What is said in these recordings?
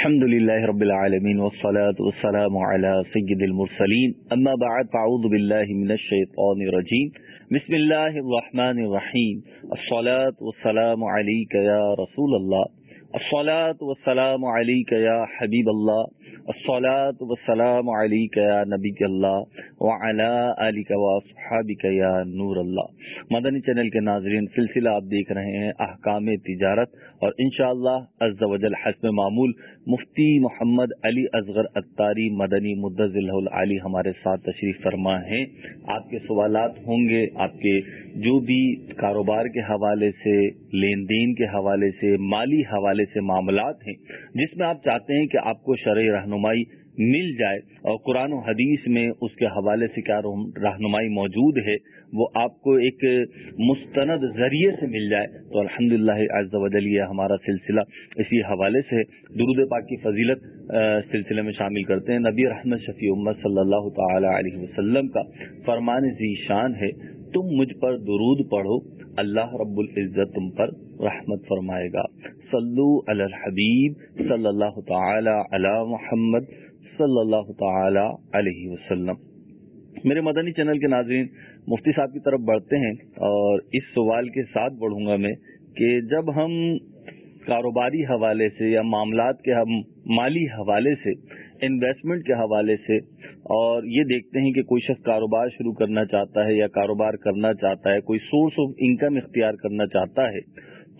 الحمد لله رب العالمين والصلاة والسلام على سيد المرسلين. أما بعد، فأعوذ بالله من الشيطان الرجيم. بسم الله الرحمن الرحيم. الصلاة والسلام عليك يا رسول الله. الصلاة والسلام عليك يا حبيب الله. الصلاة والسلام عليك يا نبي الله. وعلى آلك وصحابك يا نور اللہ مدنی چینل کے ناظرین، سلسلہ آپ دیکھ رہے ہیں احکام تجارت اور انشاءاللہ عز و جل حسب معمول مفتی محمد علی اصغر اتاری مدنی مدضل علی ہمارے ساتھ تشریف فرما ہیں۔ آپ کے سوالات ہوں گے، آپ کے جو بھی کاروبار کے حوالے سے، لین دین کے حوالے سے، مالی حوالے سے معاملات ہیں، جس میں آپ چاہتے ہیں کہ آپ کو شرعی رہنمائی مل جائے اور قرآن و حدیث میں اس کے حوالے سے کیا رہنمائی موجود ہے، وہ آپ کو ایک مستند ذریعے سے مل جائے، تو الحمد للہ یہ ہمارا سلسلہ اسی حوالے سے درود پاک کی فضیلت سلسلے میں شامل کرتے ہیں۔ نبی رحمت شفیع امت صلی اللہ تعالی علیہ وسلم کا فرمان ذی شان ہے، تم مجھ پر درود پڑھو، اللہ رب العزت تم پر رحمت فرمائے گا۔ صلو علی الحبیب صلی اللہ تعالی علی محمد صلی اللہ تعالی علیہ وسلم۔ میرے مدنی چینل کے ناظرین، مفتی صاحب کی طرف بڑھتے ہیں اور اس سوال کے ساتھ بڑھوں گا میں کہ جب ہم کاروباری حوالے سے یا معاملات کے مالی حوالے سے انویسٹمنٹ کے حوالے سے اور یہ دیکھتے ہیں کہ کوئی شخص کاروبار شروع کرنا چاہتا ہے یا کاروبار کرنا چاہتا ہے، کوئی سورس آف انکم اختیار کرنا چاہتا ہے،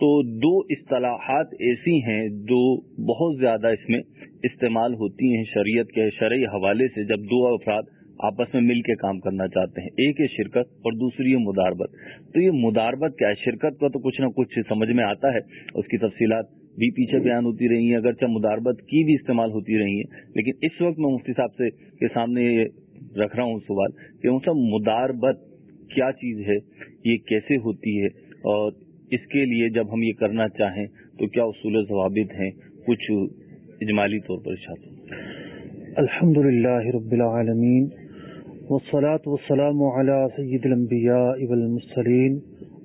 تو دو اصطلاحات ایسی ہیں جو بہت زیادہ اس میں استعمال ہوتی ہیں شریعت کے شرعی حوالے سے جب دو افراد آپس میں مل کے کام کرنا چاہتے ہیں، ایک ہے شرکت اور دوسری ہے مداربت۔ تو یہ مداربت کیا ہے؟ شرکت کا تو کچھ نہ کچھ سمجھ میں آتا ہے، اس کی تفصیلات بھی پیچھے بیان ہوتی رہی ہیں، اگرچہ مداربت کی بھی استعمال ہوتی رہی ہیں، لیکن اس وقت میں مفتی صاحب سے کے سامنے یہ رکھ رہا ہوں سوال کہ ان سب مداربت کیا چیز ہے؟ یہ کیسے ہوتی ہے؟ اور اس کے لیے جب ہم یہ کرنا چاہیں تو کیا اصول ضوابط ہیں؟ کچھ اجمالی طور پر الحمد للہ رب العالمین والصلاة والسلام على سيد الأنبياء والمسلين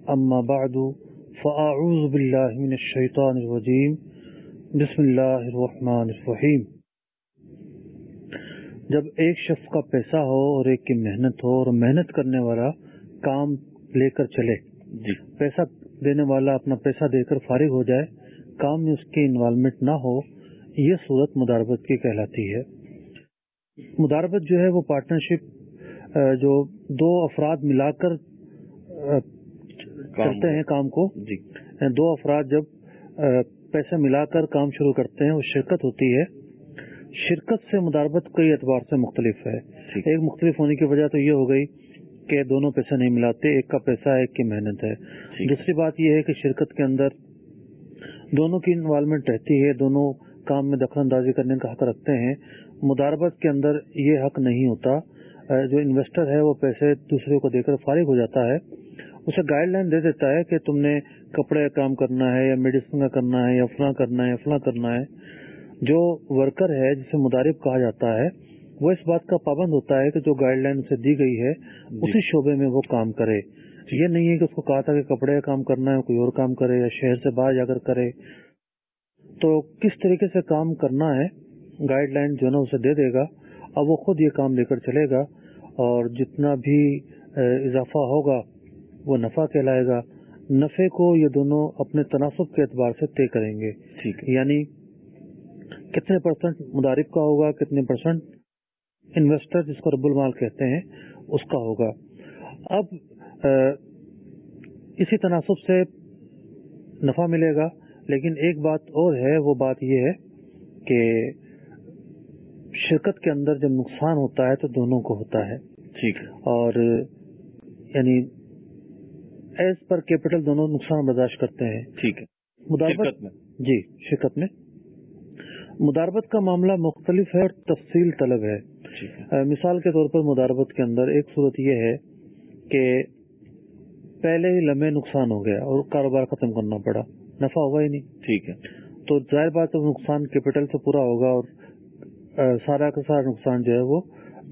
أما بعد فأعوذ بالله من الشيطان الرجيم بسم الله الرحمن الرحيم جب ایک شخص کا پیسہ ہو اور ایک کی محنت ہو اور محنت کرنے والا کام لے کر چلے جی۔ پیسہ دینے والا اپنا پیسہ دے کر فارغ ہو جائے کام میں اس کی انوالومنٹ نہ ہو یہ صورت مداربت کی کہلاتی ہے۔ مداربت جو ہے وہ پارٹنرشپ جو دو افراد ملا کر کرتے ہیں کام کو جی۔ دو افراد جب پیسے ملا کر کام شروع کرتے ہیں وہ شرکت ہوتی ہے۔ شرکت سے مداربت کئی اعتبار سے مختلف ہے۔ ایک مختلف ہونے کی وجہ تو یہ ہو گئی کہ دونوں پیسے نہیں ملاتے ایک کا پیسہ ایک کی محنت ہے۔ دوسری بات یہ ہے کہ شرکت کے اندر دونوں کی انوالومنٹ رہتی ہے دونوں کام میں دخل اندازی کرنے کا حق رکھتے ہیں مداربت کے اندر یہ حق نہیں ہوتا۔ جو انویسٹر ہے وہ پیسے دوسرے کو دے کر فارغ ہو جاتا ہے۔ اسے گائیڈ لائن دے دیتا ہے کہ تم نے کپڑے کا کام کرنا ہے یا میڈیسن کا کرنا ہے یا فلاں کرنا ہے فلاں کرنا ہے۔ جو ورکر ہے جسے مدارب کہا جاتا ہے وہ اس بات کا پابند ہوتا ہے کہ جو گائیڈ لائن اسے دی گئی ہے جی۔ اسی شعبے میں وہ کام کرے۔ یہ نہیں ہے کہ اس کو کہا تھا کہ کپڑے کا کام کرنا ہے کوئی اور کام کرے یا شہر سے باہر جا کر کرے۔ تو کس طریقے سے کام کرنا ہے گائیڈ لائن جو نا اسے دے دے گا۔ اب وہ خود یہ کام لے کر چلے گا اور جتنا بھی اضافہ ہوگا وہ نفع کہلائے گا۔ نفے کو یہ دونوں اپنے تناسب کے اعتبار سے طے کریں گے۔ یعنی کتنے پرسنٹ مدارب کا ہوگا کتنے پرسنٹ انویسٹر جس کو رب المال کہتے ہیں اس کا ہوگا۔ اب اسی تناسب سے نفع ملے گا۔ لیکن ایک بات اور ہے وہ بات یہ ہے کہ شرکت کے اندر جب نقصان ہوتا ہے تو دونوں کو ہوتا ہے۔ ٹھیک اور یعنی ایز پر کیپٹل دونوں نقصان برداشت کرتے ہیں۔ ٹھیک ہے۔ مداربت میں۔ جی شرکت میں۔ مداربت کا معاملہ مختلف ہے اور تفصیل طلب ہے۔ مثال کے طور پر مداربت کے اندر ایک صورت یہ ہے کہ پہلے ہی لمحے نقصان ہو گیا اور کاروبار ختم کرنا پڑا۔ نفع ہوا ہی نہیں۔ ٹھیک ہے۔ تو ظاہر بات نقصان کیپٹل سے پورا ہوگا اور سارا کا سارا نقصان جو ہے وہ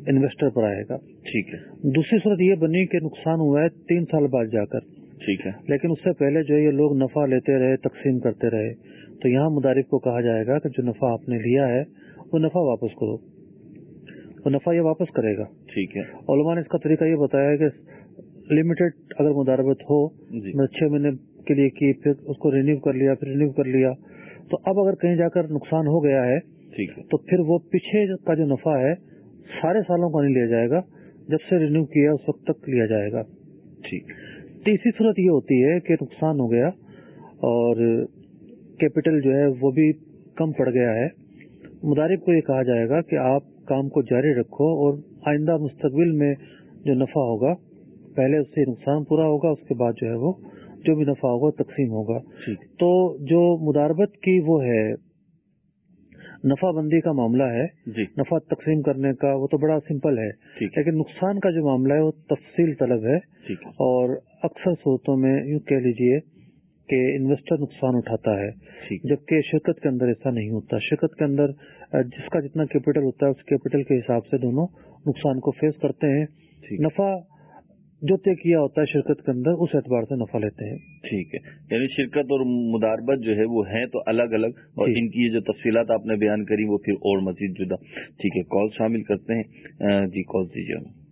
انویسٹر پر آئے گا۔ ٹھیک ہے۔ دوسری صورت یہ بنی کہ نقصان ہوا ہے تین سال بعد جا کر۔ ٹھیک ہے۔ لیکن اس سے پہلے جو ہے یہ لوگ نفع لیتے رہے تقسیم کرتے رہے۔ تو یہاں مدارف کو کہا جائے گا کہ جو نفع آپ نے لیا ہے وہ نفع واپس کرو۔ وہ نفع یہ واپس کرے گا۔ ٹھیک ہے۔ علماء نے اس کا طریقہ یہ بتایا کہ لمیٹڈ اگر مداربت ہو جی۔ میں چھ مہینے کے لیے کی پھر اس کو رینیو کر لیا پھر رینیو کر لیا۔ تو اب اگر کہیں جا کر نقصان ہو گیا ہے ٹھیک ہے۔ تو پھر وہ پیچھے کا جو نفع ہے سارے سالوں کا نہیں لیا جائے گا جب سے رینیو کیا اس وقت تک لیا جائے گا۔ ٹھیک۔ تیسری صورت یہ ہوتی ہے کہ نقصان ہو گیا اور کیپٹل جو ہے وہ بھی کم پڑ گیا ہے۔ مدارب کو یہ کہا جائے گا کہ آپ کام کو جاری رکھو اور آئندہ مستقبل میں جو نفع ہوگا پہلے اس سے نقصان پورا ہوگا اس کے بعد جو ہے وہ جو بھی نفع ہوگا تقسیم ہوگا۔ تو جو مداربت کی وہ ہے نفع بندی کا معاملہ ہے جی۔ نفع تقسیم کرنے کا وہ تو بڑا سمپل ہے۔ لیکن نقصان کا جو معاملہ ہے وہ تفصیل طلب ہے۔ اور اکثر صورتوں میں یوں کہہ لیجیے کہ انویسٹر نقصان اٹھاتا ہے۔ جبکہ شرکت کے اندر ایسا نہیں ہوتا۔ شرکت کے اندر جس کا جتنا کیپٹل ہوتا ہے اس کیپٹل کے حساب سے دونوں نقصان کو فیس کرتے ہیں۔ نفع جو طے کیا ہوتا ہے شرکت کے اندر اس اعتبار سے نفع لیتے ہیں۔ ٹھیک ہے۔ یعنی شرکت اور مداربت جو ہے وہ ہیں تو الگ الگ اور جی۔ ان کی جو تفصیلات آپ نے بیان کری وہ پھر اور مزید جدا۔ ٹھیک ہے کال شامل کرتے ہیں۔ جی کال دیجیے۔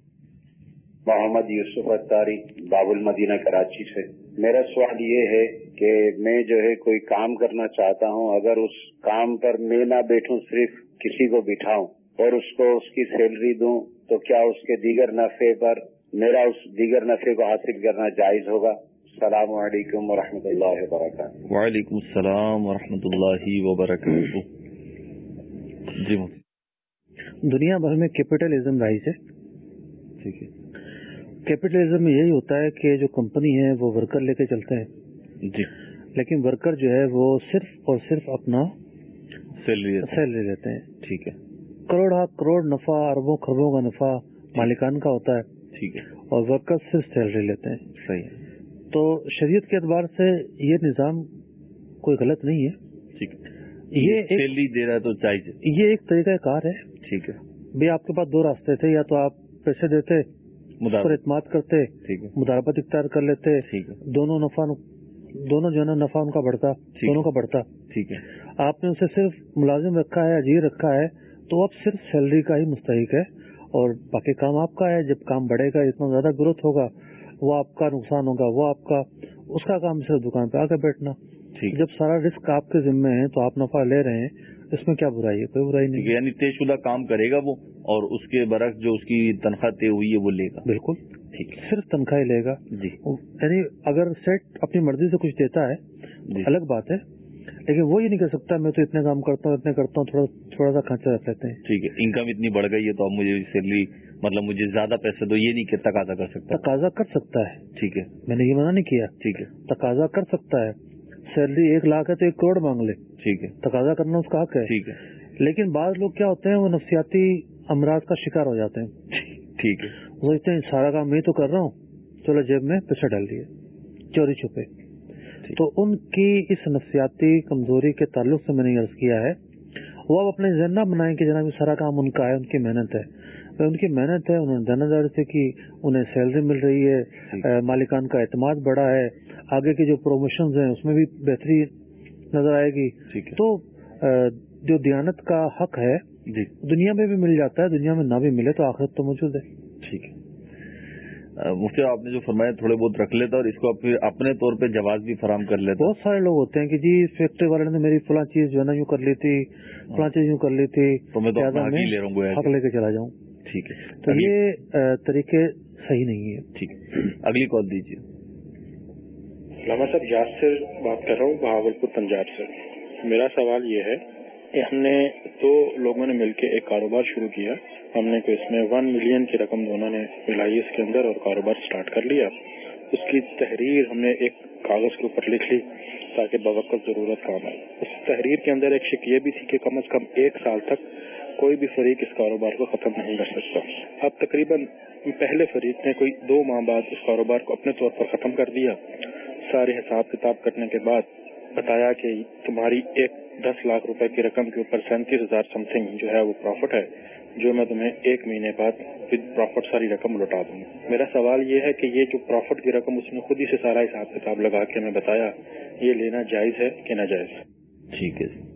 محمد یوسف اتاری باب المدینہ کراچی سے۔ میرا سوال یہ ہے کہ میں جو ہے کوئی کام کرنا چاہتا ہوں اگر اس کام پر میں نہ بیٹھوں صرف کسی کو بٹھاؤں اور اس کو اس کی سیلری دوں تو کیا اس کے دیگر نفے پر میرا اس دیگر نفے کو حاصل کرنا جائز ہوگا۔ السلام علیکم ورحمۃ اللہ وبرکاتہ۔ وعلیکم السلام ورحمۃ اللہ وبرکاتہ۔ جی دنیا بھر میں کیپٹلزم رائج ہے۔ ٹھیک ہے۔ کیپٹلزم میں یہی ہوتا ہے کہ جو کمپنی ہے وہ ورکر لے کے چلتے ہیں جی۔ لیکن ورکر جو ہے وہ صرف اور صرف اپنا سیلری سیلری لیتے ہیں۔ ٹھیک ہے۔ کروڑ کروڑ نفع اربوں خربوں کا نفع مالکان کا ہوتا ہے۔ ٹھیک ہے۔ اور ورکر صرف سیلری لیتے ہیں؟ صحیح۔ ہے تو شریعت کے اعتبار سے یہ نظام کوئی غلط نہیں ہے۔ ٹھیک ہے۔ یہ سیلری دے رہا تو ہے یہ ایک طریقہ کار ہے۔ ٹھیک ہے۔ بھائی آپ کے پاس دو راستے تھے یا تو آپ پیسے دیتے پر اعتماد کرتے مداربت اختیار کر لیتے ٹھیک ہے۔ دونوں نفع دونوں جو ہے نا نفع ان کا بڑھتا دونوں۔ کا بڑھتا۔ ٹھیک ہے۔ آپ نے اسے صرف ملازم رکھا ہے اجیر رکھا ہے تو اب صرف سیلری کا ہی مستحق ہے۔ اور باقی کام آپ کا ہے جب کام بڑھے گا اتنا زیادہ گروتھ ہوگا وہ آپ کا نقصان ہوگا وہ آپ کا اس کا کام صرف دکان پہ آ کے بیٹھنا۔ جب سارا رسک آپ کے ذمے ہے تو آپ نفع لے رہے ہیں اس میں کیا برائی ہے؟ کوئی برائی نہیں۔ یعنی طے شدہ کام کرے گا وہ اور اس کے برعکس جو اس کی تنخواہ طے ہوئی ہے وہ لے گا۔ بالکل۔ ٹھیک ہے۔ صرف تنخواہ ہی لے گا۔ جی۔ یعنی اگر سیٹ اپنی مرضی سے کچھ دیتا ہے جی۔ الگ بات ہے لیکن وہ یہ نہیں کر سکتا میں تو اتنے کام کرتا ہوں اتنے کرتا ہوں تھوڑا تھوڑا سا کھانچا رکھ لیتے ہیں۔ ٹھیک ہے انکم اتنی بڑھ گئی ہے تو اب مجھے سیلری مطلب مجھے زیادہ پیسے دو یہ نہیں کہ تقاضا کر سکتا۔ تقاضا کر سکتا ہے۔ ٹھیک ہے۔ میں نے یہ منع نہیں کیا۔ ٹھیک ہے۔ تقاضا کر سکتا ہے۔ سیلری ایک لاکھ ہے تو ایک کروڑ مانگ لے۔ ٹھیک ہے۔ تقاضا کرنا اس کا حق ہے۔ ٹھیک ہے۔ لیکن بعض لوگ کیا ہوتے ہیں وہ نفسیاتی امراض کا شکار ہو جاتے ہیں۔ ٹھیک ہے۔ وہ سوچتے ہیں سارا کام میں تو کر رہا ہوں چلو جیب میں پیسے ڈال دیے چوری چھپے۔ تو ان کی اس نفسیاتی کمزوری کے تعلق سے میں نے عرض کیا ہے وہ اب اپنے ذہن نہ بنائیں کہ جناب یہ سارا کام ان کا ہے ان کی محنت ہے۔ ان کی محنت ہے انہوں نے ذمہ داری سے کی انہیں سیلری مل رہی ہے اہ، مالکان کا اعتماد بڑا ہے آگے کی جو پروموشنز ہیں اس میں بھی بہتری نظر آئے گی۔ تو جو دیانت کا حق ہے جی۔ دنیا میں بھی مل جاتا ہے دنیا میں نہ بھی ملے تو آخرت تو موجود ہے۔ ٹھیک ہے۔ مفتی آپ نے جو فرمایا تھوڑے بہت رکھ لیتا اور اس کو پھر اپنے طور پہ جواز بھی فراہم کر لیتا۔ بہت سارے لوگ ہوتے ہیں کہ جی فیکٹری والے نے میری فلاں چیز جو ہے نا یوں کر لی تھی فلاں چیز یوں کر لی تھی تو میں تو لہٰذا حق لے رہا ہوں گویا حق کہ۔ لے کے چلا جاؤں۔ ٹھیک ہے۔ تو یہ طریقے صحیح نہیں ہے ٹھیک ہے۔ اگلی کال دیجیے۔ علامہ صاحب یاسر بات کر رہا ہوں بہاول پور پنجاب سے۔ میرا سوال یہ ہے کہ ہم نے دو لوگوں نے مل کے ایک کاروبار شروع کیا۔ ہم نے اس میں ون ملین کی رقم دونوں نے ملائی اس کے اندر اور کاروبار سٹارٹ کر لیا۔ اس کی تحریر ہم نے ایک کاغذ کے اوپر لکھ لی تاکہ بوقت ضرورت کام آئے۔ اس تحریر کے اندر ایک شک یہ بھی تھی کہ کم از کم ایک سال تک کوئی بھی فریق اس کاروبار کو ختم نہیں کر سکتا۔ اب تقریباً پہلے فریق نے کوئی دو ماہ بعد اس کاروبار کو اپنے طور پر ختم کر دیا۔ سارے حساب کتاب کرنے کے بعد بتایا کہ تمہاری ایک دس لاکھ روپے کی رقم کے اوپر سینتیس ہزار سم تھنگ جو ہے وہ پروفٹ ہے۔ جو میں تمہیں ایک مہینے بعد ود پروفٹ ساری رقم لوٹا دوں۔ گا میرا سوال یہ ہے کہ یہ جو پروفٹ کی رقم اس نے خود ہی سے سارا حساب کتاب لگا کے ہمیں بتایا یہ لینا جائز ہے کہ ناجائز ٹھیک ہے۔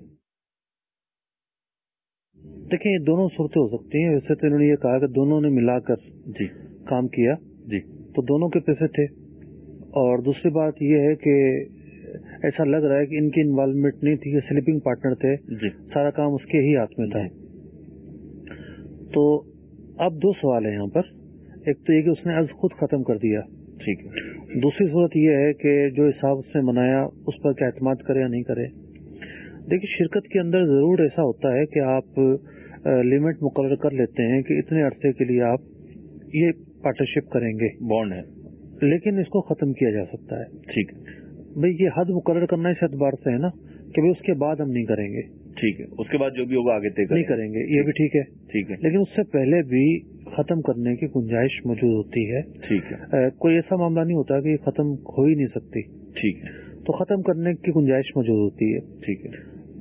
دیکھیں یہ دونوں صورتیں ہو سکتی ہیں۔ ویسے تو انہوں نے یہ کہا کہ دونوں نے ملا کر جی۔ کام کیا۔ جی۔ تو دونوں کے پیسے تھے۔ اور دوسری بات یہ ہے کہ ایسا لگ رہا ہے کہ ان کی انوالومنٹ نہیں تھی یہ سلیپنگ پارٹنر تھے۔ جی۔ سارا کام اس کے ہی ہاتھ میں تھا۔ تو اب دو سوال ہیں یہاں پر۔ ایک تو یہ کہ اس نے عرض خود ختم کر دیا۔ ٹھیک۔ ہے دوسری صورت یہ ہے کہ جو حساب اس نے منایا اس پر کیا اعتماد کرے یا نہیں کرے۔ دیکھیے شرکت کے اندر ضرور ایسا ہوتا ہے کہ آپ لمٹ مقرر کر لیتے ہیں کہ اتنے عرصے کے لیے آپ یہ پارٹنرشپ کریں گے۔ بانڈ ہے۔ لیکن اس کو ختم کیا جا سکتا ہے۔ ٹھیک۔ بھئی یہ حد مقرر کرنا اس اعتبار سے ہے نا کہ اس کے بعد ہم نہیں کریں گے۔ ٹھیک ہے۔ اس کے بعد جو بھی ہوگا آگے طے نہیں کریں گے یہ بھی ٹھیک ہے۔ ٹھیک ہے۔ لیکن اس سے پہلے بھی ختم کرنے کی گنجائش موجود ہوتی ہے۔ ٹھیک ہے۔ کوئی ایسا معاملہ نہیں ہوتا کہ یہ ختم ہو ہی نہیں سکتی۔ ٹھیک ہے۔ تو ختم کرنے کی گنجائش موجود ہوتی ہے۔ ٹھیک ہے۔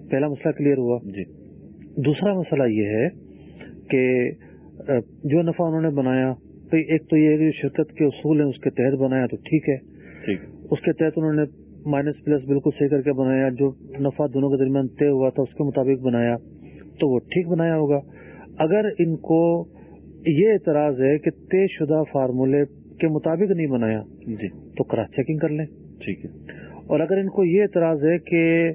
پہلا مسئلہ کلیئر ہوا۔ جی۔ دوسرا مسئلہ یہ ہے کہ جو نفع انہوں نے بنایا ایک تو یہ شرکت کے اصول ہیں اس کے تحت بنایا تو ٹھیک ہے۔ ٹھیک ہے۔ اس کے تحت انہوں نے مائنس پلس بالکل صحیح کر کے بنایا جو نفع دونوں کے درمیان طے ہوا تھا اس کے مطابق بنایا تو وہ ٹھیک بنایا ہوگا۔ اگر ان کو یہ اعتراض ہے کہ طے شدہ فارمولے کے مطابق نہیں بنایا جی۔ تو کراس چیکنگ کر لیں۔ ٹھیک ہے۔ اور اگر ان کو یہ اعتراض ہے کہ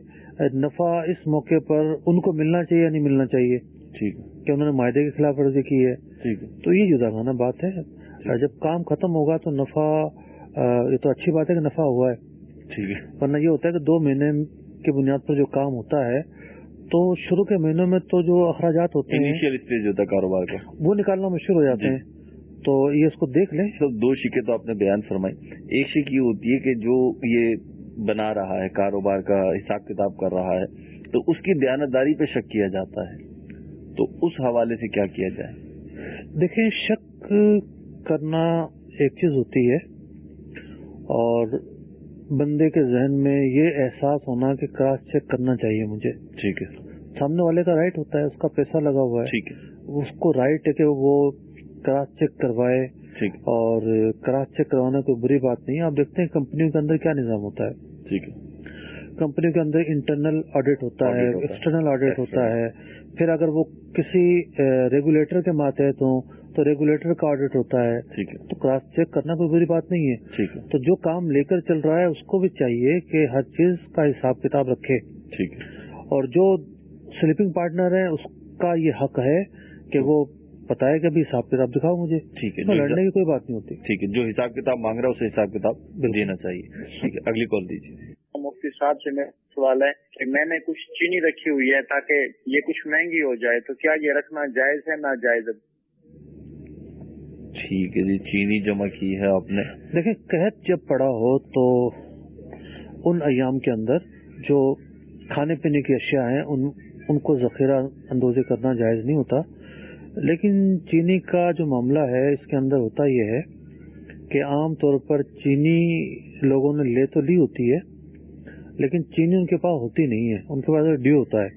نفع اس موقع پر ان کو ملنا چاہیے یا نہیں ملنا چاہیے ٹھیک ہے۔ کہ انہوں نے معاہدے کی خلاف ورزی کی ہے ٹھیک ہے۔ تو یہ جدا گانا بات ہے۔ جب کام ختم ہوگا تو نفع یہ تو اچھی بات ہے کہ نفع ہوا ہے۔ ٹھیک ہے۔ ورنہ یہ ہوتا ہے کہ دو مہینے کی بنیاد پر جو کام ہوتا ہے تو شروع کے مہینوں میں تو جو اخراجات ہوتے ہیں ہوتا ہے کاروبار کا۔ وہ نکالنا مشکل ہو جاتے جی۔ ہیں۔ تو یہ اس کو دیکھ لیں۔ سب دو شکے تو آپ نے بیان فرمائی۔ ایک شک یہ ہوتی ہے کہ جو یہ بنا رہا ہے کاروبار کا حساب کتاب کر رہا ہے تو اس کی دیانتداری پہ شک کیا جاتا ہے۔ تو اس حوالے سے کیا کیا جائے؟ دیکھیں شک کرنا ایک چیز ہوتی ہے اور بندے کے ذہن میں یہ احساس ہونا کہ کراس چیک کرنا چاہیے مجھے۔ ٹھیک ہے۔ سامنے والے کا رائٹ ہوتا ہے اس کا پیسہ لگا ہوا ہے۔ ٹھیک ہے۔ اس کو رائٹ ہے کہ وہ کراس چیک کروائے۔ اور کراس چیک کروانا کوئی بری بات نہیں ہے۔ آپ دیکھتے ہیں کمپنیوں کے اندر کیا نظام ہوتا ہے۔ ٹھیک ہے۔ کمپنی کے اندر انٹرنل آڈٹ ہوتا ہے Audit ہوتا ہے. ایکسٹرنل آڈٹ ہوتا ہے۔ پھر اگر وہ کسی ریگولیٹر کے ماتحت ہوں تو ریگولیٹر کا آڈٹ ہوتا ہے. ٹھیک ہے. تو کراس چیک کرنا کوئی بری بات نہیں ہے. ٹھیک ہے. تو جو کام لے کر چل رہا ہے اس کو بھی چاہیے کہ ہر چیز کا حساب کتاب رکھے. ٹھیک ہے. اور جو سلیپنگ پارٹنر ہے اس کا یہ حق ہے کہ وہ بتائے کہ ابھی حساب کتاب دکھاؤ مجھے. ٹھیک ہے. میں لڑنے کی کوئی بات نہیں ہوتی. ٹھیک ہے. جو حساب کتاب مانگ رہا ہے اسے حساب کتاب دینا چاہیے. ٹھیک ہے. اگلی کال دیجیے. مفتی صاحب سے میرا سوال ہے کہ میں نے کچھ چینی رکھی ہوئی ہے تاکہ یہ کچھ مہنگی ہو جائے تو کیا یہ رکھنا جائز ہے نہ جائز ہے؟ ٹھیک ہے جی چینی جمع کی ہے آپ نے۔ دیکھیں، قحط جب پڑا ہو تو ان ایام کے اندر جو کھانے پینے کی اشیاء ہیں، ان ان کو ذخیرہ اندوزی کرنا جائز نہیں ہوتا۔ لیکن چینی کا جو معاملہ ہے، اس کے اندر ہوتا یہ ہے کہ عام طور پر چینی لوگوں نے لے تو لی ہوتی ہے، لیکن چینی ان کے پاس ہوتی نہیں ہے۔ ان کے پاس ڈیو ہوتا ہے،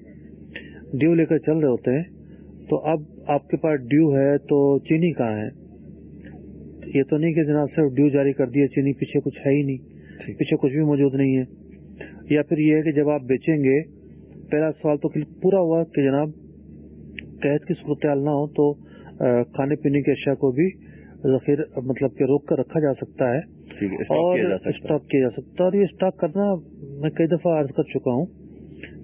ڈیو لے کر چل رہے ہوتے ہیں، تو اب آپ کے پاس ڈیو ہے تو چینی کہاں ہے؟ یہ تو نہیں کہ جناب صرف ڈیو جاری کر دیا چینی پیچھے کچھ ہے ہی نہیں پیچھے کچھ بھی موجود نہیں ہے۔ یا پھر یہ ہے کہ جب آپ بیچیں گے پہلا سوال تو پورا ہوا کہ جناب قحط کی صورتحال نہ ہو تو کھانے پینے کی اشیاء کو بھی ذخیر مطلب کہ روک کر رکھا جا سکتا ہے اور کیا اسٹاک کیا جا سکتا ہے۔ اور یہ اسٹاک کرنا میں کئی دفعہ عرض کر چکا ہوں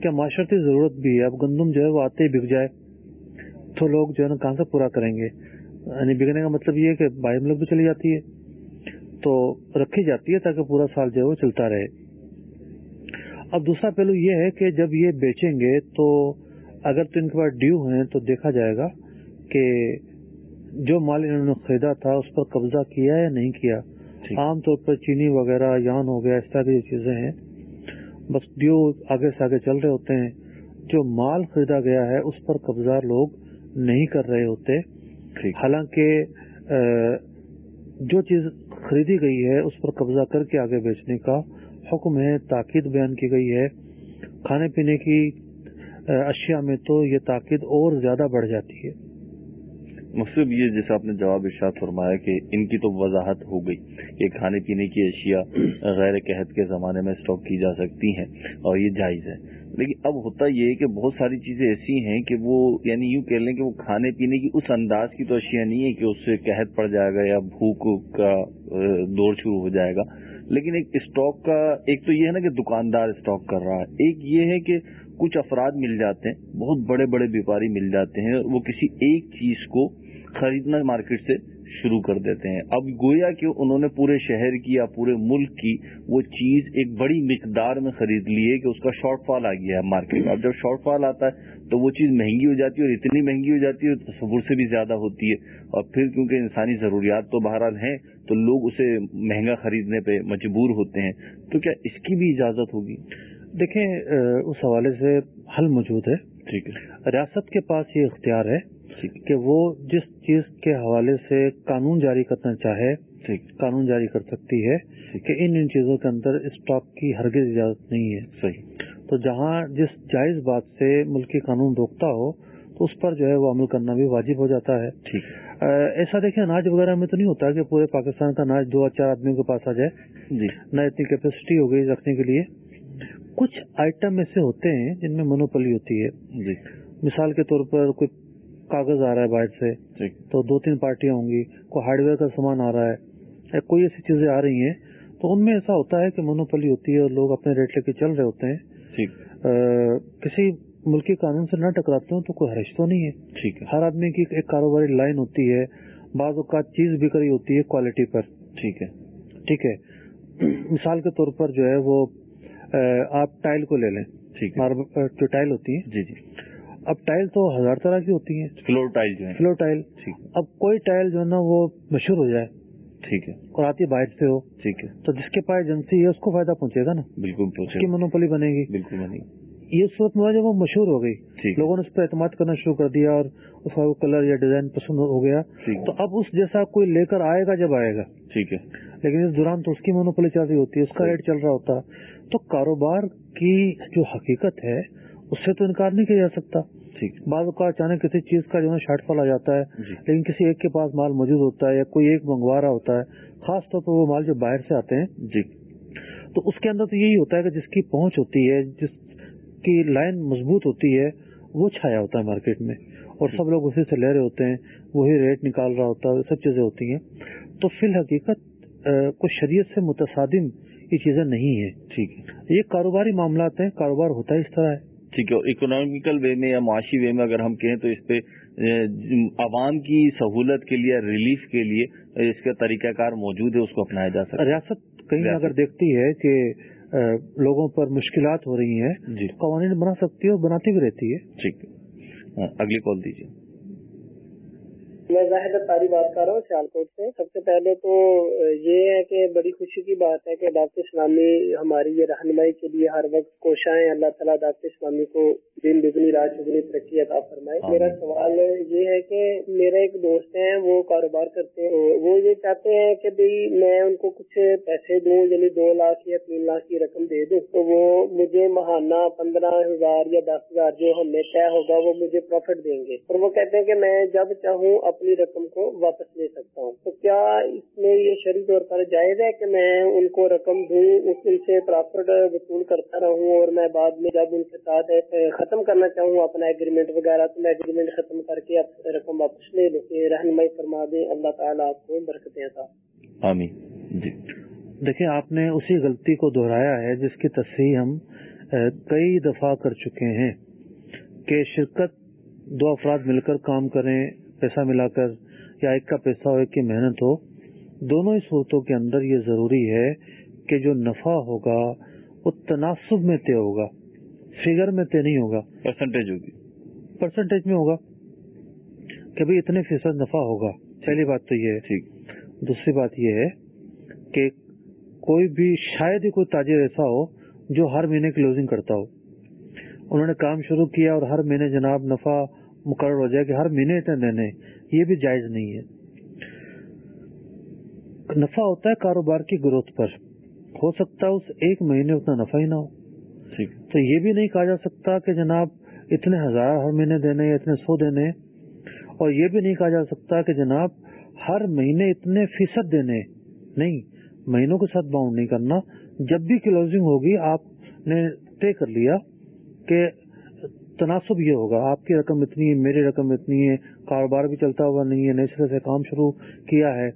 کہ معاشرتی ضرورت بھی ہے۔ اب گندم جو ہے وہ آتے ہی بک جائے تو لوگ جو ہے نا کہاں سے پورا کریں گے؟ یعنی بکنے کا مطلب یہ ہے کہ باہر ملک بھی چلی جاتی ہے تو رکھی جاتی ہے تاکہ پورا سال جو ہے وہ چلتا رہے۔ اب دوسرا پہلو یہ ہے کہ جب یہ بیچیں گے تو اگر تو ان کے پاس ڈیو ہیں تو دیکھا جائے گا کہ جو مال انہوں نے خریدا تھا اس پر قبضہ کیا یا نہیں کیا۔ عام طور پر چینی وغیرہ یان ہو گیا اس طرح کی جو چیزیں ہیں۔ بس ڈیو آگے سے آگے چل رہے ہوتے ہیں۔ جو مال خریدا گیا ہے اس پر قبضہ لوگ نہیں کر رہے ہوتے۔ حالانکہ جو چیز خریدی گئی ہے، اس پر قبضہ کر کے آگے بیچنے کا حکم ہے، تاکید بیان کی گئی ہے۔ کھانے پینے کی اشیاء میں تو یہ تاکید اور زیادہ بڑھ جاتی ہے۔ مقصد یہ جیسے آپ نے جواب ارشاد فرمایا کہ ان کی تو وضاحت ہو گئی کہ کھانے پینے کی اشیاء غیر قحط کے زمانے میں اسٹاک کی جا سکتی ہیں اور یہ جائز ہے۔ لیکن اب ہوتا یہ ہے کہ بہت ساری چیزیں ایسی ہیں کہ وہ یعنی یوں کہہ لیں کہ وہ کھانے پینے کی اس انداز کی تو اشیاء نہیں ہے کہ اس سے قحط پڑ جائے گا یا بھوک کا دور شروع ہو جائے گا۔ لیکن ایک اسٹاک کا ایک تو یہ ہے نا کہ دکاندار اسٹاک کر رہا ہے۔ ایک یہ ہے کہ کچھ افراد مل جاتے ہیں، بہت بڑے بڑے بیوپاری مل جاتے ہیں، وہ کسی ایک چیز کو خریدنا مارکیٹ سے شروع کر دیتے ہیں۔ اب گویا کہ انہوں نے پورے شہر کی یا پورے ملک کی وہ چیز ایک بڑی مقدار میں خرید لی ہے کہ اس کا شارٹ فال آ گیا ہے مارکیٹ میں۔ اب جب شارٹ فال آتا ہے تو وہ چیز مہنگی ہو جاتی ہے اور اتنی مہنگی ہو جاتی ہے تصور سے بھی زیادہ ہوتی ہے۔ اور پھر کیونکہ انسانی ضروریات تو بہرحال ہیں تو لوگ اسے مہنگا خریدنے پہ مجبور ہوتے ہیں۔ تو کیا اس کی بھی اجازت ہوگی؟ دیکھیں اس حوالے سے حل موجود ہے۔ ٹھیک ہے۔ ریاست کے پاس یہ اختیار ہے کہ وہ جس چیز کے حوالے سے قانون جاری کرنا چاہے قانون جاری کر سکتی ہے کہ ان ان چیزوں کے اندر اسٹاک کی ہرگز اجازت نہیں ہے۔ صحیح۔ تو جہاں جس جائز بات سے ملکی قانون روکتا ہو تو اس پر جو ہے وہ عمل کرنا بھی واجب ہو جاتا ہے۔ ایسا دیکھیں اناج وغیرہ میں تو نہیں ہوتا کہ پورے پاکستان کا اناج دو چار آدمیوں کے پاس آ جائے؟ جی۔ نہ اتنی کیپیسٹی ہو گئی رکھنے کے لیے۔ کچھ آئٹم ایسے ہوتے ہیں جن میں منوپلی ہوتی ہے۔ جی۔ مثال کے طور پر کوئی کاغذ آ رہا ہے باہر سے تو دو تین پارٹیاں ہوں گی کوئی ہارڈ ویئر کا سامان آ رہا ہے یا کوئی ایسی چیزیں آ رہی ہیں تو ان میں ایسا ہوتا ہے کہ منوپلی ہوتی ہے اور لوگ اپنے ریٹ لے کے چل رہے ہوتے ہیں۔ کسی ملکی قانون سے نہ ٹکراتے ہوں تو کوئی حرش تو نہیں ہے۔ ٹھیک ہے۔ ہر آدمی کی ایک کاروباری لائن ہوتی ہے بعض اوقات چیز بک رہی ہوتی ہے کوالٹی پر۔ ٹھیک ہے۔ ٹھیک ہے۔ مثال کے طور پر جو ہے وہ آپ ٹائل کو لے لیں۔ ٹھیک جو ٹائل ہوتی ہے جی جی۔ اب ٹائل تو ہزار طرح کی ہوتی ہیں۔ فلور ٹائل جو ہے فلور ٹائل۔ اب کوئی ٹائل جو ہے نا وہ مشہور ہو جائے۔ ٹھیک ہے۔ اور آتی باہر سے ہو۔ ٹھیک ہے۔ تو جس کے پاس ایجنسی ہے اس کو فائدہ پہنچے گا نا۔ بالکل اس کی منوپلی بنے گی۔ بالکل بنے گی۔ یہ صورت میں جب وہ مشہور ہو گئی۔ لوگوں نے اس پہ اعتماد کرنا شروع کر دیا اور اس کا کلر یا ڈیزائن پسند ہو گیا۔ تو اب اس جیسا کوئی لے کر آئے گا جب آئے گا۔ ٹھیک ہے۔ لیکن اس دوران تو اس کی منوپلی چل رہی ہوتی ہے اس کا ریٹ چل رہا ہوتا۔ تو کاروبار کی جو حقیقت ہے اس سے تو انکار نہیں کیا جا سکتا۔ بعض اوقات اچانک کسی چیز کا جو ہے شارٹ فال آ جاتا ہے لیکن کسی ایک کے پاس مال موجود ہوتا ہے یا کوئی ایک منگوا رہا ہوتا ہے خاص طور پر وہ مال جو باہر سے آتے ہیں۔ جی۔ تو اس کے اندر تو یہی ہوتا ہے کہ جس کی پہنچ ہوتی ہے جس کی لائن مضبوط ہوتی ہے وہ چھایا ہوتا ہے مارکیٹ میں۔ اور سب لوگ اسی سے لے رہے ہوتے ہیں وہی ریٹ نکال رہا ہوتا ہے سب چیزیں ہوتی ہیں۔ تو فی الحقیقت کچھ شریعت سے متصادم یہ چیزیں نہیں ہیں۔ ٹھیک۔ ہے یہ کاروباری معاملات ہیں کاروبار ہوتا ہے اس طرح ہے۔ ٹھیک ہے اکنامیکل وے میں یا معاشی وے میں اگر ہم کہیں تو اس پہ عوام کی سہولت کے لیے ریلیف کے لیے اس کا طریقہ کار موجود ہے اس کو اپنایا جا سکتا ریاست کہیں اگر دیکھتی ہے کہ لوگوں پر مشکلات ہو رہی ہیں جی۔ قوانین بنا سکتی ہے اور بناتی بھی رہتی ہے۔ ٹھیک۔ اگلی کال دیجیے میں ظاہر تاری بات کر رہا ہوں سیال کوٹ سے۔ سب سے پہلے تو یہ ہے کہ بڑی خوشی کی بات ہے کہ ڈاکٹر اسلامی ہماری یہ رہنمائی کے لیے ہر وقت کوشاں اللہ تعالیٰ ڈاکٹر اسلامی کو دن دگنی رات چگنی ترقی عطا فرمائے۔ میرا سوال یہ ہے کہ میرا ایک دوست ہے وہ کاروبار کرتے ہیں۔ وہ یہ چاہتے ہیں کہ بھائی میں ان کو کچھ پیسے دوں یعنی دو لاکھ یا تین لاکھ کی رقم دے دوں۔ تو وہ مجھے ماہانہ پندرہ ہزار یا دس ہزار جو ہمیں طے ہوگا وہ مجھے پروفٹ دیں گے۔ اور وہ کہتے ہیں کہ میں جب چاہوں اپنی رقم کو واپس لے سکتا ہوں۔ تو کیا اس میں یہ شرح طور پر جائز ہے کہ میں ان کو رقم دوں ان سے پرافٹ وصول کرتا رہوں اور میں بعد میں جب ان کے ساتھ ختم کرنا چاہوں، اپنا ایگریمنٹ وغیرہ، تو میں ایگریمنٹ ختم کر کے رقم واپس لے لوں۔ رہنمائی فرما دیں۔ اللہ تعالیٰ آپ کو برکتیں تھا آمین۔ جی۔ دیکھیں، آپ نے اسی غلطی کو دہرایا ہے جس کی تصحیح ہم کئی دفعہ کر چکے ہیں کہ شرکت دو افراد مل کر کام کریں۔ پیسہ ملا کر یا ایک کا پیسہ ہو ایک کی محنت ہو دونوں ہی صورتوں کے اندر یہ ضروری ہے کہ جو نفع ہوگا وہ تناسب میں طے ہوگا فگر میں طے نہیں ہوگا۔ پرسنٹیج ہوگی۔ پرسنٹیج میں ہوگا کہ بھائی اتنے فیصد نفع ہوگا۔ پہلی بات تو یہ ہے۔ ٹھیک۔ دوسری بات یہ ہے کہ کوئی بھی شاید ہی کوئی تاجر ایسا ہو جو ہر مہینے کلوزنگ کرتا ہو۔ انہوں نے کام شروع کیا اور ہر مہینے جناب نفع مقرر ہو جائے کہ ہر مہینے اتنے دینے یہ بھی جائز نہیں ہے۔ نفع ہوتا ہے کاروبار کی گروتھ پر۔ ہو سکتا ہے اس ایک مہینے اتنا نفع ہی نہ ہو۔ تو یہ بھی نہیں کہا جا سکتا کہ جناب اتنے ہزار ہر مہینے دینے یا اتنے سو دینے اور یہ بھی نہیں کہا جا سکتا کہ جناب ہر مہینے اتنے فیصد دینے نہیں مہینوں کے ساتھ باؤنڈ نہیں کرنا۔ جب بھی کلوزنگ ہوگی آپ نے طے کر لیا کہ تناسب یہ ہوگا آپ کی رقم اتنی ہے میری رقم اتنی ہے کاروبار بھی چلتا ہوا نہیں ہے نئے سرے سے کام شروع کیا ہے۔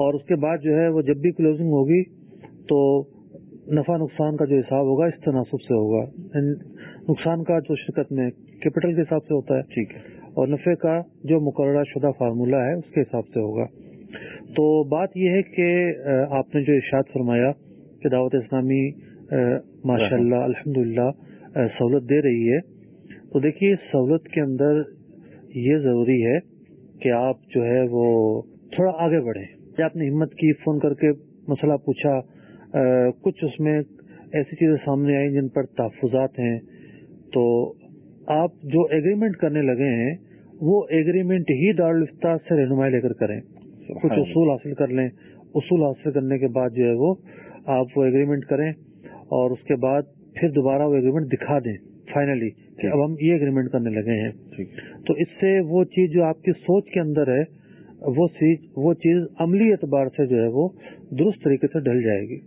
اور اس کے بعد جو ہے وہ جب بھی کلوزنگ ہوگی تو نفع نقصان کا جو حساب ہوگا اس تناسب سے ہوگا۔ نقصان کا جو شرکت میں کیپٹل کے حساب سے ہوتا ہے ٹھیک ہے۔ اور نفے کا جو مقررہ شدہ فارمولہ ہے اس کے حساب سے ہوگا۔ تو بات یہ ہے کہ آپ نے جو ارشاد فرمایا کہ دعوت اسلامی ماشاء اللہ الحمد للہ سہولت دے رہی ہے۔ تو دیکھیے سہولت کے اندر یہ ضروری ہے کہ آپ جو ہے وہ تھوڑا آگے بڑھیں۔ یا آپ نے ہمت کی فون کر کے مسئلہ پوچھا کچھ اس میں ایسی چیزیں سامنے آئی جن پر تحفظات ہیں۔ تو آپ جو ایگریمنٹ کرنے لگے ہیں وہ ایگریمنٹ ہی دارالفتہ سے رہنمائی لے کر کریں۔ کچھ اصول حاصل کر لیں۔ اصول حاصل کرنے کے بعد جو ہے وہ آپ وہ ایگریمنٹ کریں اور اس کے بعد پھر دوبارہ وہ اگریمنٹ دکھا دیں فائنلی کہ اب ہم یہ اگریمنٹ کرنے لگے ہیں۔ تو اس سے وہ چیز جو آپ کی سوچ کے اندر ہے وہ چیز وہ چیز عملی اعتبار سے جو ہے وہ درست طریقے سے ڈھل جائے گی۔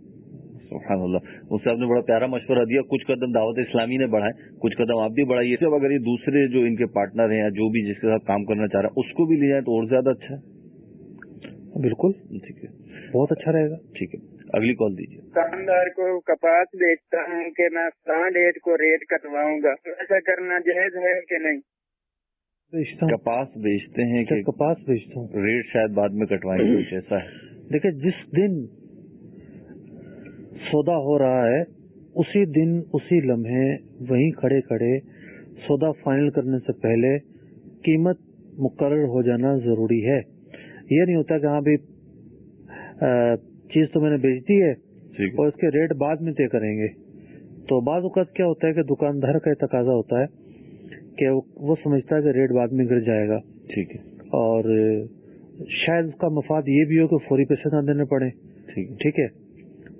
سبحان اللہ۔ اس سے آپ نے بڑا پیارا مشورہ دیا۔ کچھ قدم دعوت اسلامی نے بڑھائے کچھ قدم آپ بھی بڑھائیے۔ اب اگر یہ دوسرے جو ان کے پارٹنر ہیں یا جو بھی جس کے ساتھ کام کرنا چاہ رہا ہے اس کو بھی لے جائیں تو اور زیادہ اچھا ہے۔ بالکل۔ ٹھیک ہے۔ بہت اچھا رہے گا۔ ٹھیک ہے۔ اگلی کال دیجیے۔ دکاندار کو کپاس بیچتا ہوں کہ میں فرنٹ ریٹ کو ریٹ کٹواؤں گا۔ ایسا کرنا جائز ہے کہ نہیں؟ کپاس بیچتے ہیں کہ کپاس بیچتا ہوں۔ ریٹ شاید بعد میں کٹوائیں گے ایسا ہے۔ دیکھیں جس دن سودا ہو رہا ہے اسی دن اسی لمحے وہیں کھڑے کھڑے سودا فائنل کرنے سے پہلے قیمت مقرر ہو جانا ضروری ہے۔ یہ نہیں ہوتا کہ ہاں بھی چیز تو میں نے بیچ دی ہے۔ اور اس کے ریٹ بعد میں طے کریں گے۔ تو بعض اوقات کیا ہوتا ہے کہ دکاندار کا تقاضا ہوتا ہے کہ وہ سمجھتا ہے کہ ریٹ بعد میں گر جائے گا۔ ٹھیک ہے۔ اور شاید اس کا مفاد یہ بھی ہو کہ فوری پیسے نہ دینے پڑے ٹھیک ہے۔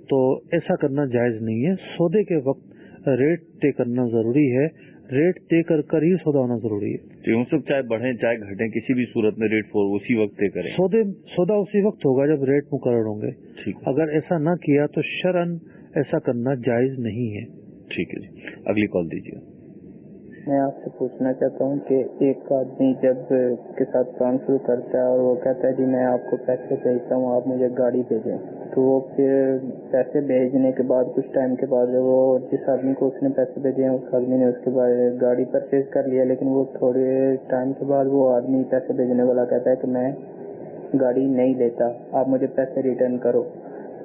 تو ایسا کرنا جائز نہیں ہے۔ سودے کے وقت ریٹ طے کرنا ضروری ہے۔ ریٹ طے کر کر ہی سودا ہونا ضروری ہے۔ چاہے بڑھیں چاہے گھٹیں کسی بھی صورت میں ریٹ فور اسی وقت طے کریں۔ سودے سودا اسی وقت ہوگا جب ریٹ مقرر ہوں گے۔ اگر ایسا نہ کیا تو شرن ایسا کرنا جائز نہیں ہے۔ ٹھیک ہے جی۔ اگلی کال دیجیے۔ میں آپ سے پوچھنا چاہتا ہوں کہ ایک آدمی جب کے ساتھ کام شروع کرتا ہے اور وہ کہتا ہے جی میں آپ کو پیسے بھیجتا ہوں، آپ مجھے گاڑی بھیجیں تو وہ پھر پیسے بھیجنے کے بعد، کچھ ٹائم کے بعد وہ جس آدمی کو اس نے پیسے بھیجے ہیں اس آدمی نے اس کے بعد گاڑی پرچیز کر لیا، لیکن وہ تھوڑے ٹائم کے بعد وہ آدمی پیسے بھیجنے والا کہتا ہے کہ میں گاڑی نہیں دیتا، آپ مجھے پیسے ریٹرن کرو۔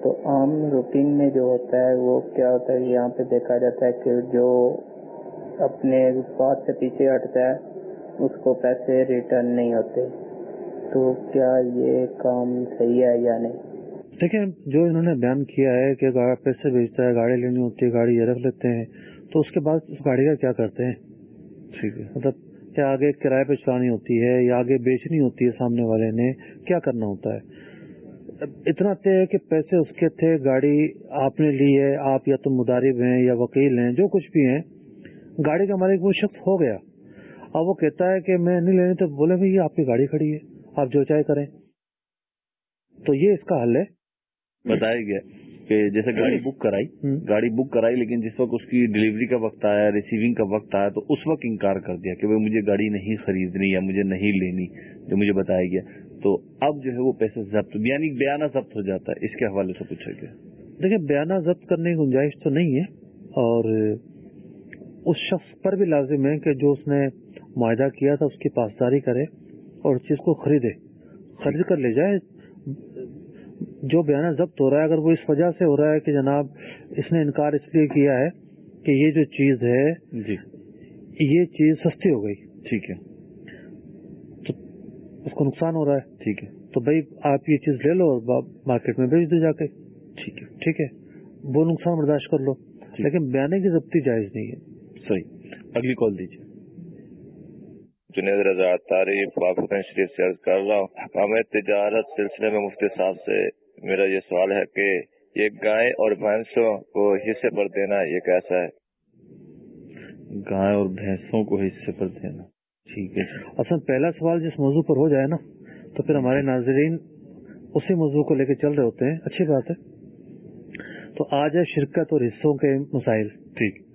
تو عام روٹین میں جو ہوتا ہے، وہ کیا ہوتا ہے؟ یہاں پہ دیکھا جاتا ہے کہ جو اپنے بات سے پیچھے ہٹتا ہے اس کو پیسے ریٹرن نہیں ہوتے۔ تو کیا یہ کام صحیح ہے یا نہیں؟ دیکھیں جو انہوں نے بیان کیا ہے کہ پیسے بھیجتا ہے گاڑی لینی ہوتی ہے گاڑی یہ رکھ لیتے ہیں تو اس کے بعد اس گاڑی کا کیا کرتے ہیں؟ ٹھیک ہے۔ مطلب کیا آگے کرایہ پہ چلانی ہوتی ہے یا آگے بیچنی ہوتی ہے سامنے والے نے؟ کیا کرنا ہوتا ہے؟ اتنا طے ہے کہ پیسے اس کے تھے گاڑی آپ نے لی ہے آپ یا تو مدارب ہیں یا وکیل ہیں جو کچھ بھی ہیں گاڑی کا مالک وہ شخص ہو گیا۔ اب وہ کہتا ہے کہ میں نہیں لینی تو بولے بھائی آپ کی گاڑی کھڑی ہے آپ جو چاہے کریں۔ تو یہ اس کا حل ہے۔ بتایا گیا کہ جیسے گاڑی بک کرائی گاڑی بک کرائی لیکن جس وقت اس کی ڈلیوری کا وقت آیا ریسیونگ کا وقت آیا تو اس وقت انکار کر دیا کہ مجھے گاڑی نہیں خریدنی یا مجھے نہیں لینی جو مجھے بتایا گیا۔ تو اب جو ہے وہ پیسے ضبط یعنی بیانہ ضبط ہو جاتا ہے۔ اس کے حوالے سے پوچھا گیا۔ دیکھیں بیانہ ضبط کرنے کی گنجائش تو نہیں ہے اور اس شخص پر بھی لازم ہے کہ جو اس نے معاہدہ کیا تھا اس کی پاسداری کرے اور اس چیز کو خریدے۔ خرید کر لے جائے۔ جو بیانہ ضبط ہو رہا ہے اگر وہ اس وجہ سے ہو رہا ہے کہ جناب اس نے انکار اس لیے کیا ہے کہ یہ جو چیز ہے جی۔ یہ چیز سستی ہو گئی۔ ٹھیک ہے۔ تو اس کو نقصان ہو رہا ہے۔ ٹھیک ہے۔ تو بھائی آپ یہ چیز لے لو اور مارکیٹ میں بیچ دو جا کے۔ ٹھیک ہے۔ ٹھیک ہے۔ وہ نقصان برداشت کر لو۔ لیکن بیانے کی ضبطی جائز نہیں ہے۔ صحیح. اگلی کال دیجیے. جنید رضا تعریف پاکستان شریف سے عرض کر رہا ہوں. ہمیں تجارت سلسلے میں مفتی صاحب سے میرا یہ سوال ہے کہ یہ گائے اور بھینسوں کو حصے پر دینا یہ کیسا ہے؟ گائے اور بھینسوں کو حصے پر دینا ٹھیک ہے. اصل پہلا سوال جس موضوع پر ہو جائے نا تو پھر ہمارے ناظرین اسی موضوع کو لے کے چل رہے ہوتے ہیں. اچھی بات ہے. تو آج ہے شرکت اور حصوں کے مسائل. ٹھیک.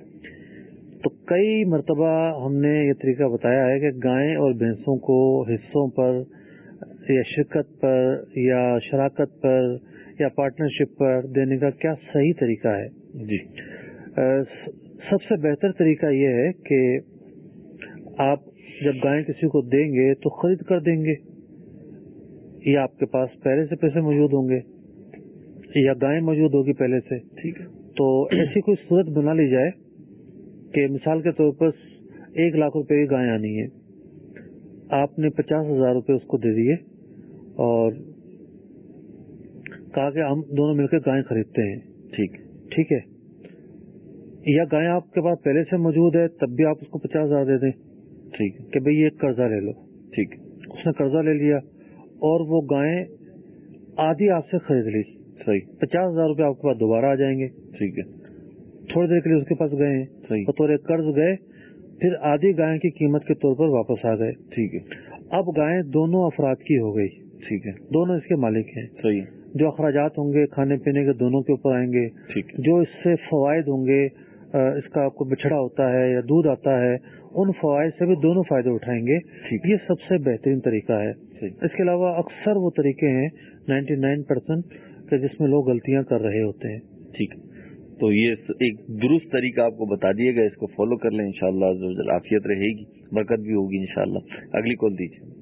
تو کئی مرتبہ ہم نے یہ طریقہ بتایا ہے کہ گائے اور بھینسوں کو حصوں پر یا شرکت پر یا شراکت پر یا پارٹنرشپ پر دینے کا کیا صحیح طریقہ ہے؟ جی۔ سب سے بہتر طریقہ یہ ہے کہ آپ جب گائے کسی کو دیں گے تو خرید کر دیں گے یا آپ کے پاس پہلے سے پیسے موجود ہوں گے یا گائے موجود ہوگی پہلے سے۔ ٹھیک ہے۔ تو ایسی کوئی صورت بنا لی جائے کہ مثال کے طور پر ایک لاکھ روپے کی گائے آنی ہے آپ نے پچاس ہزار روپے اس کو دے دیے اور کہا کہ ہم دونوں مل کے گائے خریدتے ہیں۔ ٹھیک۔ ٹھیک ہے۔ یا گائے آپ کے پاس پہلے سے موجود ہے تب بھی آپ اس کو پچاس ہزار دے دیں۔ ٹھیک۔ کہ بھئی یہ قرضہ لے لو۔ ٹھیک۔ اس نے قرضہ لے لیا اور وہ گائے آدھی آپ سے خرید لی۔ صحیح۔ پچاس ہزار روپے آپ کے پاس دوبارہ آ جائیں گے۔ ٹھیک ہے۔ تھوڑی دیر کے لیے اس کے پاس گئے ہیں۔ بطور قرض گئے پھر آدھی گائے کی قیمت کے طور پر واپس آ گئے۔ ٹھیک ہے۔ اب گائے دونوں افراد کی ہو گئی۔ ٹھیک ہے۔ دونوں اس کے مالک ہیں۔ صحیح۔ جو اخراجات ہوں گے کھانے پینے کے دونوں کے اوپر آئیں گے۔ جو اس سے فوائد ہوں گے اس کا کوئی بچھڑا ہوتا ہے یا دودھ آتا ہے ان فوائد سے بھی دونوں فائدے اٹھائیں گے۔ یہ سب سے بہترین طریقہ ہے۔ اس کے علاوہ اکثر وہ طریقے ہیں نائنٹی نائن پرسینٹ کہ جس میں لوگ غلطیاں کر رہے ہوتے ہیں۔ ٹھیک تو یہ ایک درست طریقہ آپ کو بتا دیا گیا اس کو فالو کر لیں انشاءاللہ شاء اللہ آفیت رہے گی برکت بھی ہوگی انشاءاللہ۔ اگلی کال دیجیے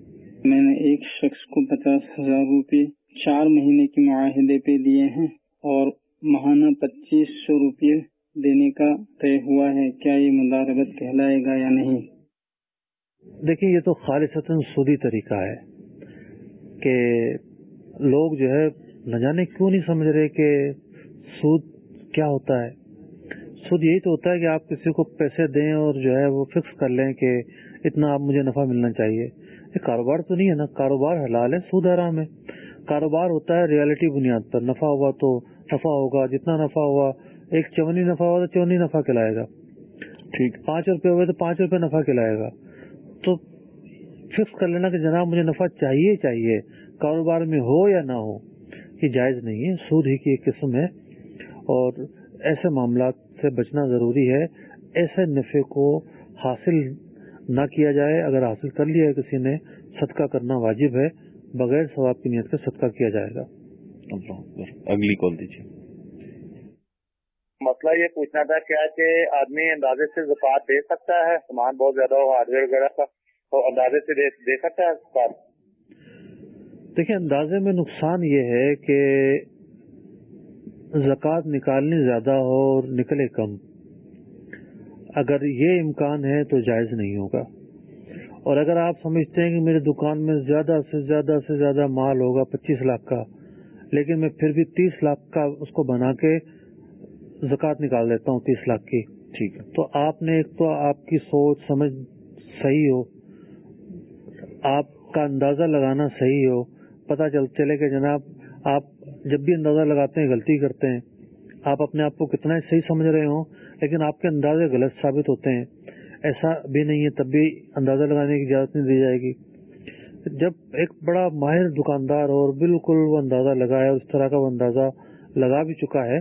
میں نے ایک شخص کو پچاس ہزار روپے چار مہینے کے معاہدے پہ دیے ہیں اور ماہانہ پچیس سو روپے دینے کا طے ہوا ہے۔ کیا یہ مداربت کہلائے گا یا نہیں؟ دیکھیں یہ تو خالص سودی طریقہ ہے کہ لوگ جو ہے نہ جانے کیوں نہیں سمجھ رہے کہ سود کیا ہوتا ہے؟ سود یہی تو ہوتا ہے کہ آپ کسی کو پیسے دیں اور جو ہے وہ فکس کر لیں کہ اتنا آپ مجھے نفع ملنا چاہیے۔ یہ کاروبار تو نہیں ہے نا، کاروبار حلال ہے، سود حرام ہے۔ کاروبار ہوتا ہے ریالٹی بنیاد پر۔ نفع ہوا تو نفع ہوگا، جتنا نفع ہوا، ایک چونی نفع ہوا تو چونی نفع کھلائے گا۔ ٹھیک، پانچ روپے ہوئے تو پانچ روپے نفع کھلائے گا۔ تو فکس کر لینا کہ جناب مجھے نفع چاہیے چاہیے، کاروبار میں ہو یا نہ ہو، یہ جائز نہیں ہے۔ سود ہی کی ایک قسم ہے۔ اور ایسے معاملات سے بچنا ضروری ہے۔ ایسے نفے کو حاصل نہ کیا جائے۔ اگر حاصل کر لیا ہے کسی نے صدقہ کرنا واجب ہے بغیر ثواب کی نیت کے صدقہ کیا جائے گا۔ اگلی کال دیجیے۔ مسئلہ یہ پوچھنا تھا کیا کہ آدمی اندازے سے زکات دے سکتا ہے؟ سامان بہت زیادہ ہو ہارڈ ویئر وغیرہ کا تو اندازے سے دے سکتا ہے زکات دیکھیں اندازے میں نقصان یہ ہے کہ زکوٰۃ نکالنی زیادہ ہو اور نکلے کم۔ اگر یہ امکان ہے تو جائز نہیں ہوگا۔ اور اگر آپ سمجھتے ہیں کہ میری دکان میں زیادہ سے زیادہ سے زیادہ مال ہوگا پچیس لاکھ کا، لیکن میں پھر بھی تیس لاکھ کا اس کو بنا کے زکوٰۃ نکال دیتا ہوں تیس لاکھ کی، ٹھیک ہے۔ تو آپ نے ایک تو آپ کی سوچ سمجھ صحیح ہو، آپ کا اندازہ لگانا صحیح ہو پتا چل چلے کہ جناب آپ جب بھی اندازہ لگاتے ہیں غلطی کرتے ہیں آپ اپنے آپ کو کتنا صحیح سمجھ رہے ہوں لیکن آپ کے اندازے غلط ثابت ہوتے ہیں۔ ایسا بھی نہیں ہے تب بھی اندازہ لگانے کی اجازت نہیں دی جائے گی۔ جب ایک بڑا ماہر دکاندار ہو اور بالکل وہ اندازہ لگایا اس طرح کا وہ اندازہ لگا بھی چکا ہے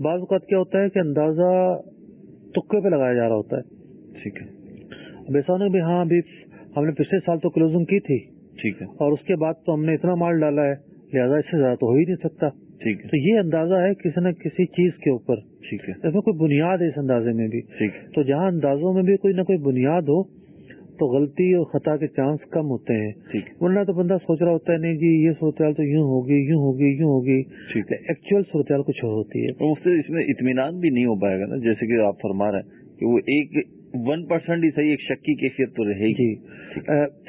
بعض اوقات کیا ہوتا ہے کہ اندازہ تکے پہ لگایا جا رہا ہوتا ہے۔ ٹھیک ہے۔ اب ایسا نہیں بھی ہاں ابھی ہم نے پچھلے سال تو کلوزنگ کی تھی ٹھیک ہے۔ اور اس کے بعد تو ہم نے اتنا مال ڈالا ہے۔ لہٰذا اس سے زیادہ تو ہو ہی نہیں سکتا۔ ٹھیک ہے۔ تو یہ اندازہ ہے کسی نہ کسی چیز کے اوپر۔ ٹھیک ہے۔ اس میں کوئی بنیاد ہے اس اندازے میں بھی۔ ٹھیک تو جہاں اندازوں میں بھی کوئی نہ کوئی بنیاد ہو تو غلطی اور خطا کے چانس کم ہوتے ہیں۔ ورنہ تو بندہ سوچ رہا ہوتا ہے نہیں جی یہ صورتحال تو یوں ہوگی یوں ہوگی یوں ہوگی۔ ایکچوئل صورتحال کچھ اور ہوتی ہے۔ اس سے اس میں اطمینان بھی نہیں ہو پائے گا نا؟ جیسے کہ آپ فرما رہے ہیں کہ وہ ایک ون پرسینٹ ہی صحیح ایک شکی کیفیت تو رہے گی۔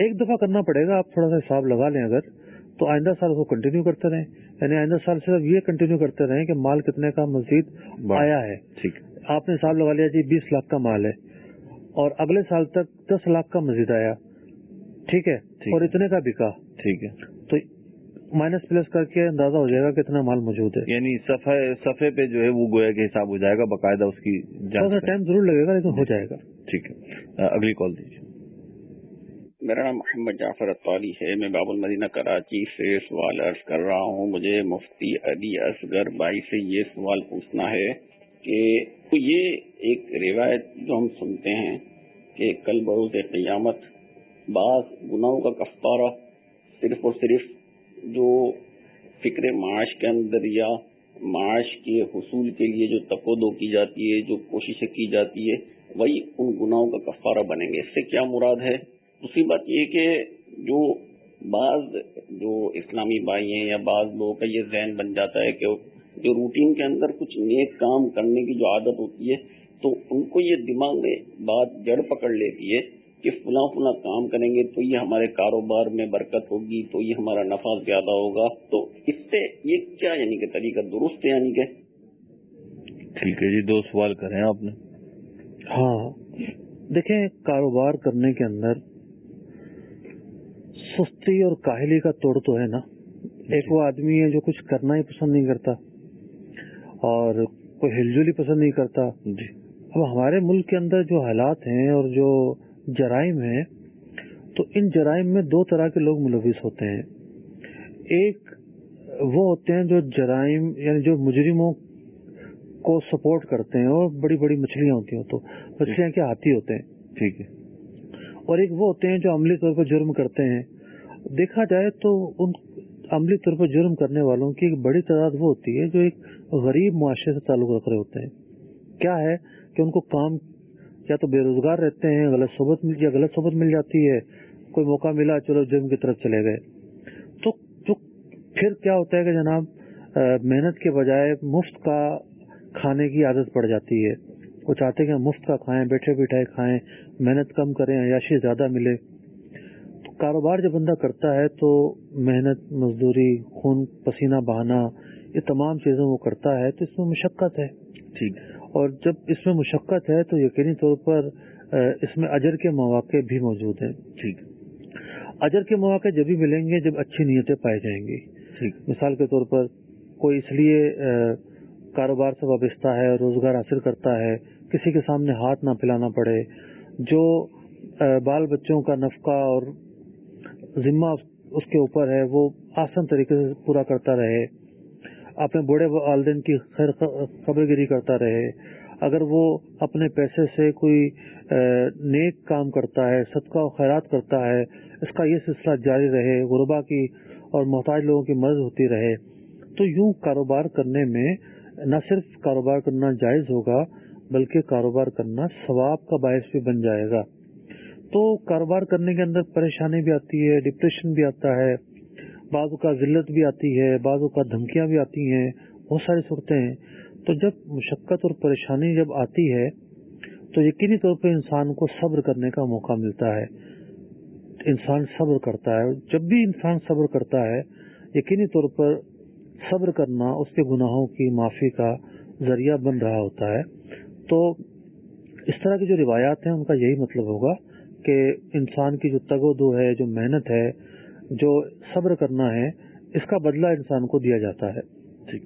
ایک دفعہ کرنا پڑے گا آپ تھوڑا سا حساب لگا لیں اگر۔ تو آئندہ سال کو کنٹینیو کرتے رہیں۔ یعنی آئندہ سال صرف یہ کنٹینیو کرتے رہیں کہ مال کتنے کا مزید آیا ہے۔ ٹھیک۔ آپ نے حساب لگا لیا جی بیس لاکھ کا مال ہے اور اگلے سال تک دس لاکھ کا مزید آیا۔ ٹھیک ہے؟ اور اتنے کا بکا۔ ٹھیک ہے۔ تو مائنس پلس کر کے اندازہ ہو جائے گا کتنا مال موجود ہے۔ یعنی صفحے پہ جو ہے وہ گویا کے حساب ہو جائے گا باقاعدہ اس کی ٹائم ضرور لگے گا لیکن ہو جائے گا۔ ٹھیک ہے۔ اگلی کال دیجیے۔ میرا نام محمد جعفر اطالی ہے، میں باب المدینہ کراچی سے سوال عرض کر رہا ہوں۔ مجھے مفتی علی اصغر بائی سے یہ سوال پوچھنا ہے کہ یہ ایک روایت جو ہم سنتے ہیں کہ کل بروز قیامت بعض گناہوں کا کفارہ صرف اور صرف جو فکر معاش کے اندر یا معاش کے حصول کے لیے جو تقودو کی جاتی ہے، جو کوششیں کی جاتی ہے، وہی ان گناہوں کا کفارہ بنیں گے۔ اس سے کیا مراد ہے؟ دوسری بات یہ کہ جو بعض جو اسلامی بھائی ہیں یا بعض لوگوں کا یہ ذہن بن جاتا ہے کہ جو روٹین کے اندر کچھ نیک کام کرنے کی جو عادت ہوتی ہے تو ان کو یہ دماغ میں بات جڑ پکڑ لیتی ہے کہ فلاں فلاں کام کریں گے تو یہ ہمارے کاروبار میں برکت ہوگی تو یہ ہمارا نفع زیادہ ہوگا۔ تو اس سے یہ کیا یعنی کہ طریقہ درست ہے یعنی کہ؟ ٹھیک ہے جی دو سوال کریں آپ نے۔ ہاں۔ دیکھیں کاروبار کرنے کے اندر سستی اور کاہلی کا توڑ تو ہے نا۔ ایک وہ آدمی ہے جو کچھ کرنا ہی پسند نہیں کرتا اور کوئی ہل جل ہی پسند نہیں کرتا۔ جی۔ اب ہمارے ملک کے اندر جو حالات ہیں اور جو جرائم ہیں تو ان جرائم میں دو طرح کے لوگ ملوث ہوتے ہیں۔ ایک وہ ہوتے ہیں جو جرائم یعنی جو مجرموں کو سپورٹ کرتے ہیں اور بڑی بڑی مچھلیاں ہوتی ہیں تو مچھلیاں کیا ہاتھی ہوتے ہیں؟ ٹھیک ہے۔ اور ایک وہ ہوتے ہیں جو عملی طور پر جرم کرتے ہیں۔ دیکھا جائے تو ان عملی طور پر جرم کرنے والوں کی ایک بڑی تعداد وہ ہوتی ہے جو ایک غریب معاشرے سے تعلق رکھ رہے ہوتے ہیں۔ کیا ہے کہ ان کو کام یا تو بے روزگار رہتے ہیں، غلط صحبت مل یا غلط صحبت مل جاتی ہے، کوئی موقع ملا، چلو جرم کی طرف چلے گئے۔ تو جو پھر کیا ہوتا ہے کہ جناب محنت کے بجائے مفت کا کھانے کی عادت پڑ جاتی ہے۔ وہ چاہتے کہ مفت کا کھائیں، بیٹھے بیٹھائے کھائیں، محنت کم کریں، عیاشی زیادہ ملے۔ کاروبار جب بندہ کرتا ہے تو محنت مزدوری خون پسینہ بہانا یہ تمام چیزوں وہ کرتا ہے تو اس میں مشقت ہے۔ ٹھیک اور جب اس میں مشقت ہے تو یقینی طور پر اس میں اجر کے مواقع بھی موجود ہیں۔ ٹھیک اجر کے مواقع جب بھی ملیں گے جب اچھی نیتیں پائی جائیں گی۔ ٹھیک مثال کے طور پر کوئی اس لیے کاروبار سے وابستہ ہے روزگار حاصل کرتا ہے کسی کے سامنے ہاتھ نہ پلانا پڑے جو بال بچوں کا نفقہ اور ذمہ اس کے اوپر ہے، وہ آسان طریقے سے پورا کرتا رہے۔ اپنے بوڑھے والدین کی خیر خبر گیری کرتا رہے۔ اگر وہ اپنے پیسے سے کوئی نیک کام کرتا ہے، صدقہ و خیرات کرتا ہے، اس کا یہ سلسلہ جاری رہے، غربا کی اور محتاج لوگوں کی مدد ہوتی رہے، تو یوں کاروبار کرنے میں نہ صرف کاروبار کرنا جائز ہوگا، بلکہ کاروبار کرنا ثواب کا باعث بھی بن جائے گا۔ تو کاروبار کرنے کے اندر پریشانی بھی آتی ہے ڈپریشن بھی آتا ہے، بعض کا ذلت بھی آتی ہے، بعض کا دھمکیاں بھی آتی ہیں، بہت ساری صورتیں ہیں۔ تو جب مشقت اور پریشانی جب آتی ہے، تو یقینی طور پر انسان کو صبر کرنے کا موقع ملتا ہے۔ انسان صبر کرتا ہے، جب بھی انسان صبر کرتا ہے، یقینی طور پر صبر کرنا اس کے گناہوں کی معافی کا ذریعہ بن رہا ہوتا ہے۔ تو اس طرح کی جو روایات ہیں، ان کا یہی مطلب ہوگا کہ انسان کی جو تگ و دو ہے، جو محنت ہے، جو صبر کرنا ہے، اس کا بدلہ انسان کو دیا جاتا ہے۔ ٹھیک۔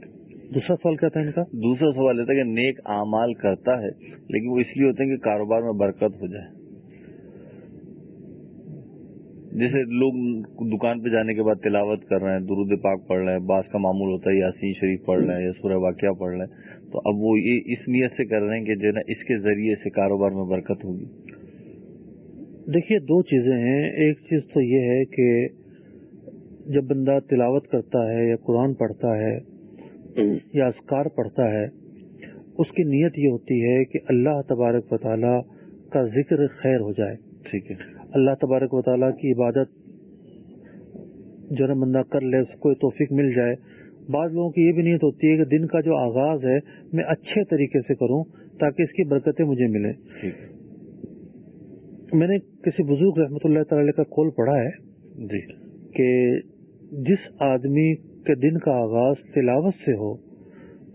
دوسرا سوال کیا تھا ان کا؟ دوسرا سوال یہ تھا کہ نیک اعمال کرتا ہے، لیکن وہ اس لیے ہوتے ہیں کہ کاروبار میں برکت ہو جائے۔ جیسے لوگ دکان پہ جانے کے بعد تلاوت کر رہے ہیں، درود پاک پڑھ رہے ہیں، بعض کا معمول ہوتا ہے، یاسین شریف پڑھ رہے ہیں یا سورہ واقعہ پڑھ رہے ہیں۔ تو اب وہ یہ اس نیت سے کر رہے ہیں کہ جو ہے نا، اس کے ذریعے سے کاروبار میں برکت ہوگی۔ دیکھیے دو چیزیں ہیں۔ ایک چیز تو یہ ہے کہ جب بندہ تلاوت کرتا ہے یا قرآن پڑھتا ہے یا اسکار پڑھتا ہے اس کی نیت یہ ہوتی ہے کہ اللہ تبارک و تعالیٰ کا ذکر خیر ہو جائے۔ ٹھیک ہے۔ اللہ تبارک و تعالیٰ کی عبادت جو نا بندہ کر لے اس کو توفیق مل جائے۔ بعض لوگوں کی یہ بھی نیت ہوتی ہے کہ دن کا جو آغاز ہے میں اچھے طریقے سے کروں تاکہ اس کی برکتیں مجھے ملیں۔ میں نے کسی بزرگ رحمۃ اللہ تعالی کا کول پڑھا ہے جی۔ کہ جس آدمی کے دن کا آغاز تلاوت سے ہو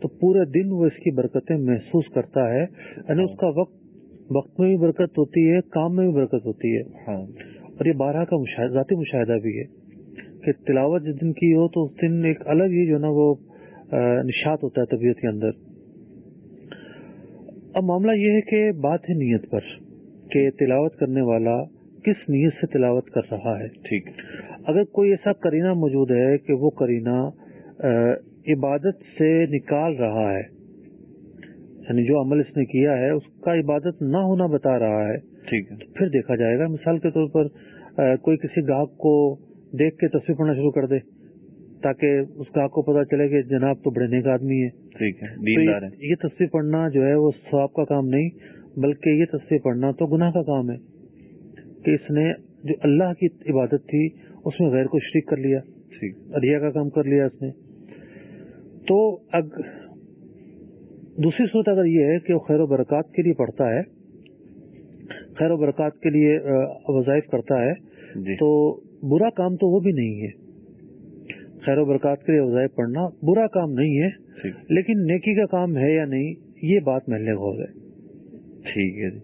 تو پورے دن وہ اس کی برکتیں محسوس کرتا ہے یعنی اس کا وقت وقت میں بھی برکت ہوتی ہے کام میں بھی برکت ہوتی ہے۔ ہاں۔ اور یہ بارہ کا ذاتی مشاہدہ بھی ہے کہ تلاوت جس دن کی ہو تو اس دن ایک الگ ہی جو ہے نا وہ نشات ہوتا ہے طبیعت کے اندر۔ اب معاملہ یہ ہے کہ بات ہے نیت پر۔ کہ تلاوت کرنے والا کس نیت سے تلاوت کر رہا ہے؟ ٹھیک اگر کوئی ایسا کرینہ موجود ہے کہ وہ کرینہ عبادت سے نکال رہا ہے یعنی جو عمل اس نے کیا ہے اس کا عبادت نہ ہونا بتا رہا ہے ٹھیک ہے۔ پھر دیکھا جائے گا۔ مثال کے طور پر کوئی کسی گاہک کو دیکھ کے تصویر پڑھنا شروع کر دے تاکہ اس گاہک کو پتا چلے کہ جناب تو بڑے نیک آدمی ہے۔ ٹھیک ہے یہ تصویر پڑھنا جو ہے وہ سواب کا کام نہیں بلکہ یہ تصویر پڑھنا تو گناہ کا کام ہے کہ اس نے جو اللہ کی عبادت تھی اس میں غیر کو شریک کر لیا ریا کا کام کر لیا اس نے۔ تو اگ دوسری صورت اگر یہ ہے کہ وہ خیر و برکات کے لیے پڑھتا ہے خیر و برکات کے لیے وظائف کرتا ہے جی۔ تو برا کام تو وہ بھی نہیں ہے۔ خیر و برکات کے لیے وظائف پڑھنا برا کام نہیں ہے لیکن نیکی کا کام ہے یا نہیں یہ بات محلے غور ہے۔ ٹھیک ہے جی۔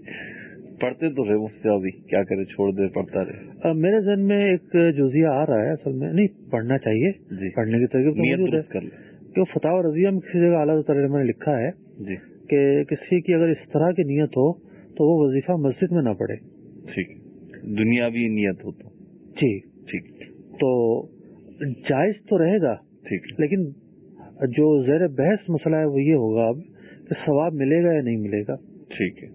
پڑھتے تو رہے مفتی ابھی کیا کرے چھوڑ دے پڑھتا رہے۔ میرے ذہن میں ایک جزیہ آ رہا ہے۔ اصل میں نہیں پڑھنا چاہیے۔ جی۔ پڑھنے کی ترغیب تو کر لیں۔ کہ فتح رضیہ میں کسی جگہ اعلیٰ میں نے لکھا ہے جی۔ کہ کسی کی اگر اس طرح کی نیت ہو تو وہ وظیفہ مسجد میں نہ پڑھے۔ ٹھیک۔ دنیاوی نیت ہو تو۔ جی۔ ٹھیک۔ تو جائز تو رہے گا ٹھیک۔ لیکن جو زیر بحث مسئلہ ہے وہ یہ ہوگا اب کہ ثواب ملے گا یا نہیں ملے گا۔ ٹھیک ہے۔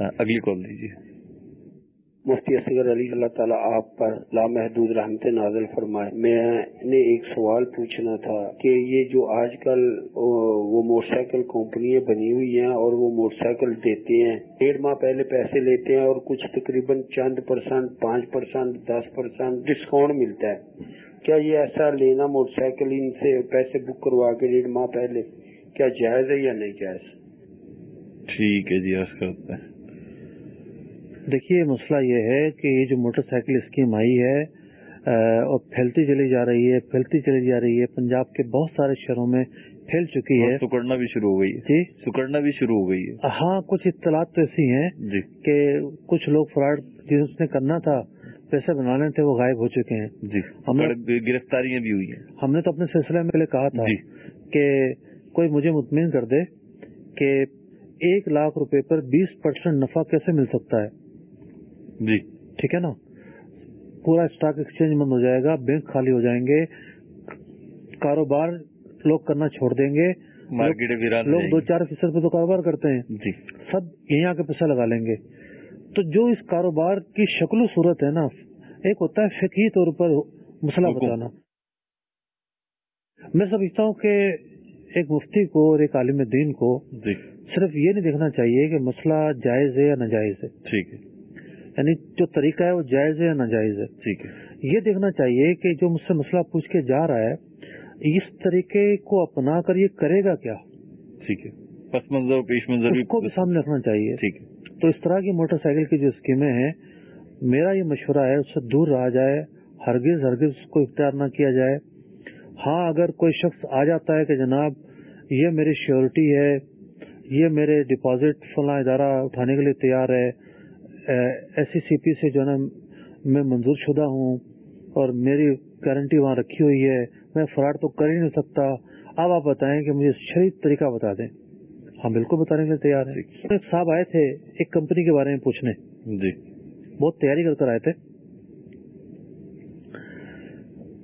ہاں، اگلی کال دیجیے۔ مفتی اصغر علی، اللہ تعالیٰ آپ پر لامحدود رحمت نازل فرمائے۔ میں نے ایک سوال پوچھنا تھا کہ یہ جو آج کل وہ موٹر سائیکل کمپنیاں بنی ہوئی ہیں اور وہ موٹر سائیکل دیتے ہیں۔ ڈیڑھ ماہ پہلے پیسے لیتے ہیں اور کچھ تقریباً چند پرسنٹ، پانچ پرسنٹ، دس پرسنٹ ڈسکاؤنٹ ملتا ہے۔ کیا یہ ایسا لینا موٹر سائیکل ان سے پیسے بک کروا کے ڈیڑھ ماہ پہلے کیا جائز ہے یا نہیں جائز؟ ٹھیک ہے جی عرض کرتے ہیں دیکھیے مسئلہ یہ ہے کہ یہ جو موٹر سائیکل اسکیم آئی ہے اور پھیلتی چلی جا رہی ہے پھیلتی چلی جا رہی ہے پنجاب کے بہت سارے شہروں میں پھیل چکی ہے۔ سکڑنا بھی شروع ہو گئی ہے۔ جی؟ سکڑنا بھی شروع ہو گئی ہے۔ ہاں کچھ اطلاعات تو ایسی ہیں جی۔ کہ کچھ لوگ فراڈ جس نے کرنا تھا پیسے بنانے تھے وہ غائب ہو چکے ہیں۔ جی۔ ہم گرفتاریاں بھی ہوئی ہیں۔ ہم نے تو اپنے سلسلے میں پہلے کہا تھا جی۔ کہ کوئی مجھے مطمئن کر دے کہ ایک لاکھ روپے پر بیس پرسینٹ نفع کیسے مل سکتا ہے؟ جی۔ ٹھیک ہے نا؟ پورا اسٹاک ایکسچینج بند ہو جائے گا بینک خالی ہو جائیں گے کاروبار لوگ کرنا چھوڑ دیں گے مارکیٹ لوگ دو چار فیصد پہ تو کاروبار کرتے ہیں۔ جی۔ سب یہیں آ کے پیسہ لگا لیں گے۔ تو جو اس کاروبار کی شکل و صورت ہے نا ایک ہوتا ہے فقہی طور پر مسئلہ بتانا۔ میں سمجھتا ہوں کہ ایک مفتی کو اور ایک عالم دین کو جی۔ صرف یہ نہیں دیکھنا چاہیے کہ مسئلہ جائز ہے یا ناجائز ہے۔ ٹھیک ہے۔ یعنی جو طریقہ ہے وہ جائز ہے یا ناجائز ہے۔ ٹھیک ہے۔ یہ دیکھنا چاہیے کہ جو مجھ سے مسئلہ پوچھ کے جا رہا ہے اس طریقے کو اپنا کر یہ کرے گا کیا؟ ٹھیک ہے۔ پس منظر پیش منظر اس کو بھی سامنے رکھنا چاہیے۔ ٹھیک ہے۔ تو اس طرح کی موٹر سائیکل کی جو اسکیمیں ہیں میرا یہ مشورہ ہے اس سے دور رہا جائے ہرگز ہرگز اس کو اختیار نہ کیا جائے۔ ہاں اگر کوئی شخص آ جاتا ہے کہ جناب یہ میری شیورٹی ہے یہ میرے ڈپازٹ فلاں ادارہ اٹھانے کے لیے تیار ہے۔ ایس سی سی پی سے جو ہے نا میں منظور شدہ ہوں اور میری گارنٹی وہاں رکھی ہوئی ہے۔ میں فراڈ تو کر ہی نہیں سکتا۔ اب آپ بتائیں کہ مجھے شریف طریقہ بتا دیں۔ ہم بالکل بتانے کے لیے تیار ہیں۔ ایک صاحب آئے تھے ایک کمپنی کے بارے میں پوچھنے۔ جی۔ بہت تیاری کر کر آئے تھے۔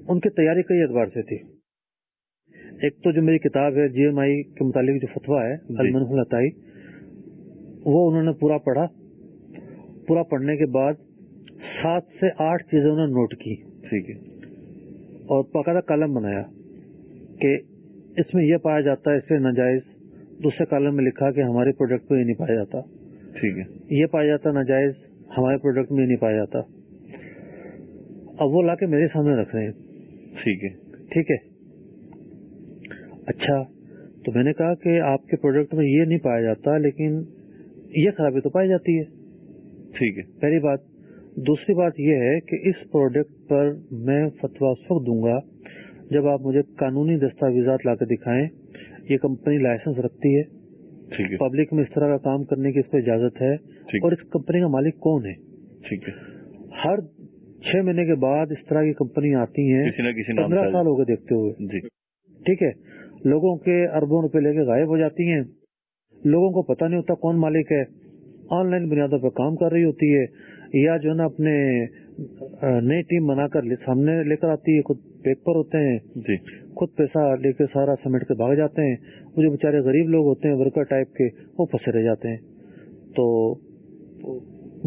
ان کی تیاری کئی اعتبار سے تھی۔ ایک تو جو میری کتاب ہے جی ایم آئی کے متعلق جو فتوا ہے المنح الطائی وہ انہوں نے پورا پڑھا۔ پورا پڑھنے کے بعد سات سے آٹھ چیزیں انہوں نے نوٹ کی۔ ٹھیک ہے۔ اور باقاعدہ کالم بنایا کہ اس میں یہ پایا جاتا ہے اس سے ناجائز۔ دوسرے کالم میں لکھا کہ ہمارے پروڈکٹ میں یہ نہیں پایا جاتا۔ ٹھیک ہے۔ یہ پایا جاتا ناجائز ہمارے پروڈکٹ میں یہ نہیں پایا جاتا۔ اب وہ لا کے میرے سامنے رکھ رہے ہیں۔ ٹھیک ہے۔ ٹھیک ہے۔ اچھا تو میں نے کہا کہ آپ کے پروڈکٹ میں یہ نہیں پایا جاتا لیکن یہ خرابی تو پائی جاتی ہے۔ ٹھیک ہے۔ پہلی بات۔ دوسری بات یہ ہے کہ اس پروڈکٹ پر میں فتوا اس وقت دوں گا جب آپ مجھے قانونی دستاویزات لا کے دکھائیں۔ یہ کمپنی لائسنس رکھتی ہے۔ ٹھیک ہے۔ پبلک میں اس طرح کا کام کرنے کی اس کو اجازت ہے۔ اور اس کمپنی کا مالک کون ہے؟ ٹھیک ہے۔ ہر چھ مہینے کے بعد اس طرح کی کمپنی آتی ہیں۔ پندرہ سال ہو گئے دیکھتے ہوئے۔ جی۔ ٹھیک ہے۔ لوگوں کے اربوں روپے لے کے غائب ہو جاتی ہیں۔ لوگوں کو پتہ نہیں ہوتا کون مالک ہے۔ آن لائن بنیادوں پہ کام کر رہی ہوتی ہے یا جو ہے نا اپنے نئی ٹیم بنا کر سامنے لے کر آتی ہے خود پیک پر ہوتے ہیں۔ جی۔ خود پیسہ لے کے سارا سمیٹ کے بھاگ جاتے ہیں۔ وہ جو بیچارے غریب لوگ ہوتے ہیں ورکر ٹائپ کے وہ پھنسے رہ جاتے ہیں۔ تو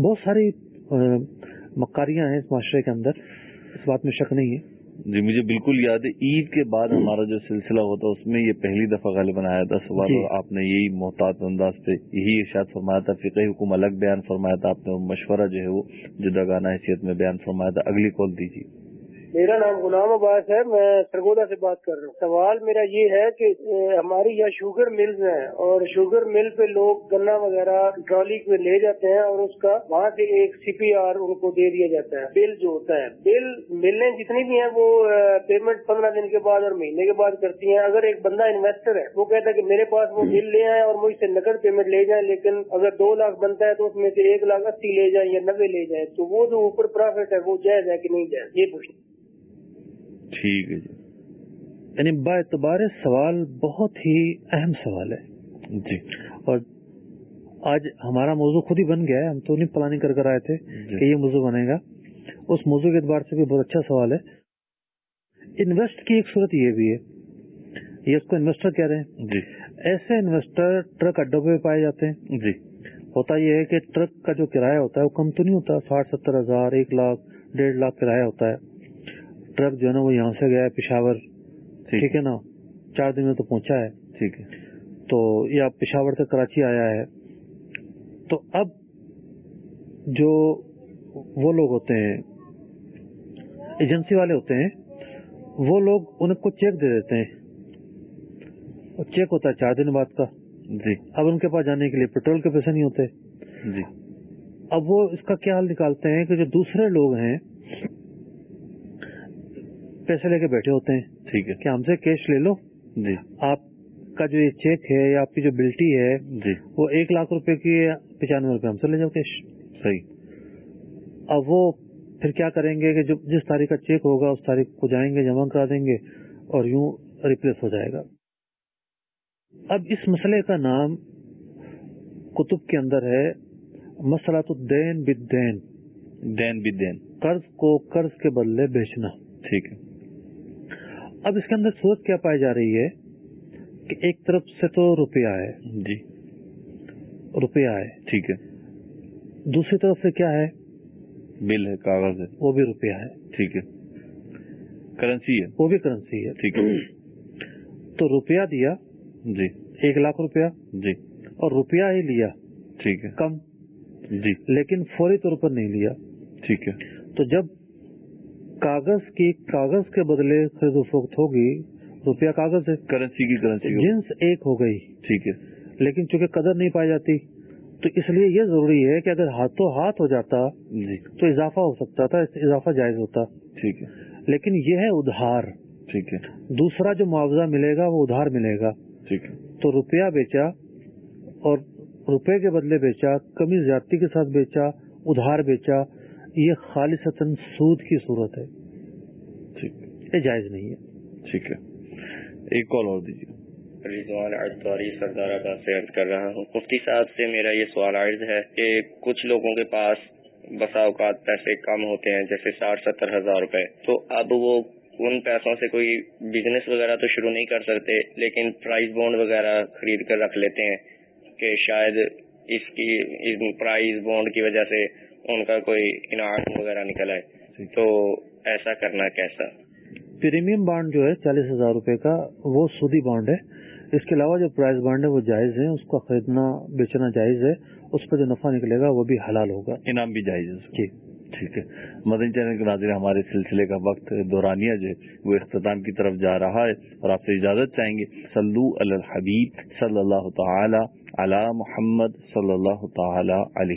بہت ساری مکاریاں ہیں اس معاشرے کے اندر۔ اس بات میں شک نہیں ہے۔ جی مجھے بالکل یاد ہے عید کے بعد ہمارا جو سلسلہ ہوتا اس میں یہ پہلی دفعہ غالباً آیا تھا سوال جی۔ آپ نے یہی محتاط انداز سے یہی ارشاد فرمایا تھا فقہ حکم الگ بیان فرمایا تھا آپ نے مشورہ جو ہے وہ جداگانہ حیثیت میں بیان فرمایا تھا اگلی کال دیجیے میرا نام غلام عباس ہے میں سرگودا سے بات کر رہا ہوں۔ سوال میرا یہ ہے کہ ہماری یہاں شوگر ملز ہیں اور شوگر مل پہ لوگ گنا وغیرہ ٹرالی پہ لے جاتے ہیں اور اس کا وہاں سے ایک سی پی آر ان کو دے دیا جاتا ہے بل جو ہوتا ہے۔ بل ملیں جتنی بھی ہیں وہ پیمنٹ پندرہ دن کے بعد اور مہینے کے بعد کرتی ہیں۔ اگر ایک بندہ انویسٹر ہے وہ کہتا ہے کہ میرے پاس وہ بل لے آئے اور مجھ سے نقد پیمنٹ لے جائیں لیکن اگر دو لاکھ بنتا ہے تو اس میں سے ایک لاکھ اسی لے جائیں یا نبے لے جائیں تو وہ جو اوپر پروفٹ ہے وہ جائز ہے کہ نہیں جائز؟ یہ پوچھنا۔ ٹھیک ہے جی۔ یعنی با اعتبار سوال بہت ہی اہم سوال ہے۔ جی۔ اور آج ہمارا موضوع خود ہی بن گیا ہے ہم تو نہیں پلاننگ کر کر آئے تھے جی۔ کہ یہ موضوع بنے گا۔ اس موضوع کے اعتبار سے بھی بہت اچھا سوال ہے۔ انویسٹ کی ایک صورت یہ بھی ہے۔ یہ اس کو انویسٹر کہہ رہے ہیں۔ جی۔ ایسے انویسٹر ٹرک اڈوں پہ پائے جاتے ہیں۔ جی۔ ہوتا یہ ہے کہ ٹرک کا جو کرایہ ہوتا ہے وہ کم تو نہیں ہوتا ساٹھ ستر ہزار ایک لاکھ ڈیڑھ لاکھ کرایہ ہوتا ہے۔ ٹرک جو ہے نا وہ یہاں سے گیا ہے پشاور ٹھیک ہے۔ نا؟ چار دن میں تو پہنچا ہے۔ ٹھیک ہے۔ تو یا پشاور سے کراچی آیا ہے۔ تو اب جو وہ لوگ ہوتے ہیں ایجنسی والے ہوتے ہیں وہ لوگ ان کو چیک دے دیتے ہیں۔ چیک ہوتا ہے چار دن بعد کا۔ جی۔ اب ان کے پاس جانے کے لیے پیٹرول کے پیسے نہیں ہوتے۔ جی۔ اب وہ اس کا کیا حل نکالتے ہیں کہ جو دوسرے لوگ ہیں پیسے لے کے بیٹھے ہوتے ہیں۔ ٹھیک ہے۔ کہ ہم سے کیش لے لو۔ جی۔ آپ کا جو یہ چیک ہے یا آپ کی جو بلٹی ہے جی۔ وہ ایک لاکھ روپے کی پچانوے روپے ہم سے لے جاؤ کیش صحیح۔ اب وہ پھر کیا کریں گے کہ جو جس تاریخ کا چیک ہوگا اس تاریخ کو جائیں گے جمع کرا دیں گے اور یوں ریپلیس ہو جائے گا۔ اب اس مسئلے کا نام کتب کے اندر ہے الدین بالدین دین بھی دین قرض کو قرض کے بدلے بیچنا۔ ٹھیک ہے۔ اب اس کے اندر صورت کیا پائی جا رہی ہے کہ ایک طرف سے تو روپیہ ہے جی۔ روپیہ ہے۔ ٹھیک ہے۔ دوسری طرف سے کیا ہے؟ بل ہے کاغذ ہے۔ وہ بھی روپیہ ہے۔ ٹھیک ہے۔ کرنسی ہے۔ وہ بھی کرنسی ہے۔ ٹھیک ہے۔ تو روپیہ دیا۔ جی۔ ایک لاکھ روپیہ۔ جی۔ اور روپیہ ہی لیا۔ ٹھیک ہے۔ کم۔ جی۔ لیکن فوری طور پر نہیں لیا۔ ٹھیک ہے۔ تو جب کاغذ کی کاغذ کے بدلے خرید و فروخت ہوگی روپیہ کاغذ ہے۔ کرنسی کی کرنسی جنس ایک ہو گئی۔ ٹھیک ہے۔ لیکن چونکہ قدر نہیں پائی جاتی تو اس لیے یہ ضروری ہے کہ اگر ہاتھوں ہاتھ ہو جاتا جی۔ تو اضافہ ہو سکتا تھا اضافہ جائز ہوتا۔ ٹھیک ہے۔ لیکن یہ ہے ادھار۔ ٹھیک ہے۔ دوسرا جو معاوضہ ملے گا وہ ادھار ملے گا۔ ٹھیک ہے۔ تو روپیہ بیچا اور روپے کے بدلے بیچا کمی زیادتی کے ساتھ بیچا ادھار بیچا یہ خالص سود کی صورت ہے۔ ٹھیک۔ یہ جائز نہیں ہے۔ ٹھیک ہے۔ ایک کال اور دیجیے۔ رضوان اردواری سردار آباد سے عرض کر رہا ہوں۔ مفتی صاحب سے میرا یہ سوال عرض ہے کہ کچھ لوگوں کے پاس بسا اوقات پیسے کم ہوتے ہیں جیسے ساٹھ ستر ہزار روپے۔ تو اب وہ ان پیسوں سے کوئی بزنس وغیرہ تو شروع نہیں کر سکتے لیکن پرائز بونڈ وغیرہ خرید کر رکھ لیتے ہیں کہ شاید اس کی اس پرائز بونڈ کی وجہ سے ان کا کوئی انعام وغیرہ نکل آئے تو ایسا کرنا کیسا؟ پریمیم بانڈ جو ہے چالیس ہزار روپے کا وہ سودی بانڈ ہے۔ اس کے علاوہ جو پرائز بانڈ ہے وہ جائز ہے اس کا خریدنا بیچنا جائز ہے۔ اس پہ جو نفع نکلے گا وہ بھی حلال ہوگا۔ انعام بھی جائز ہے۔ جی ٹھیک ہے۔ مدن چینل کے ناظرین ہمارے سلسلے کا وقت دورانیہ جو ہے وہ اختتام کی طرف جا رہا ہے اور آپ سے اجازت چاہیں گے سلو الحبیب صلی اللہ تعالی علی محمد صلی اللہ تعالی علیہ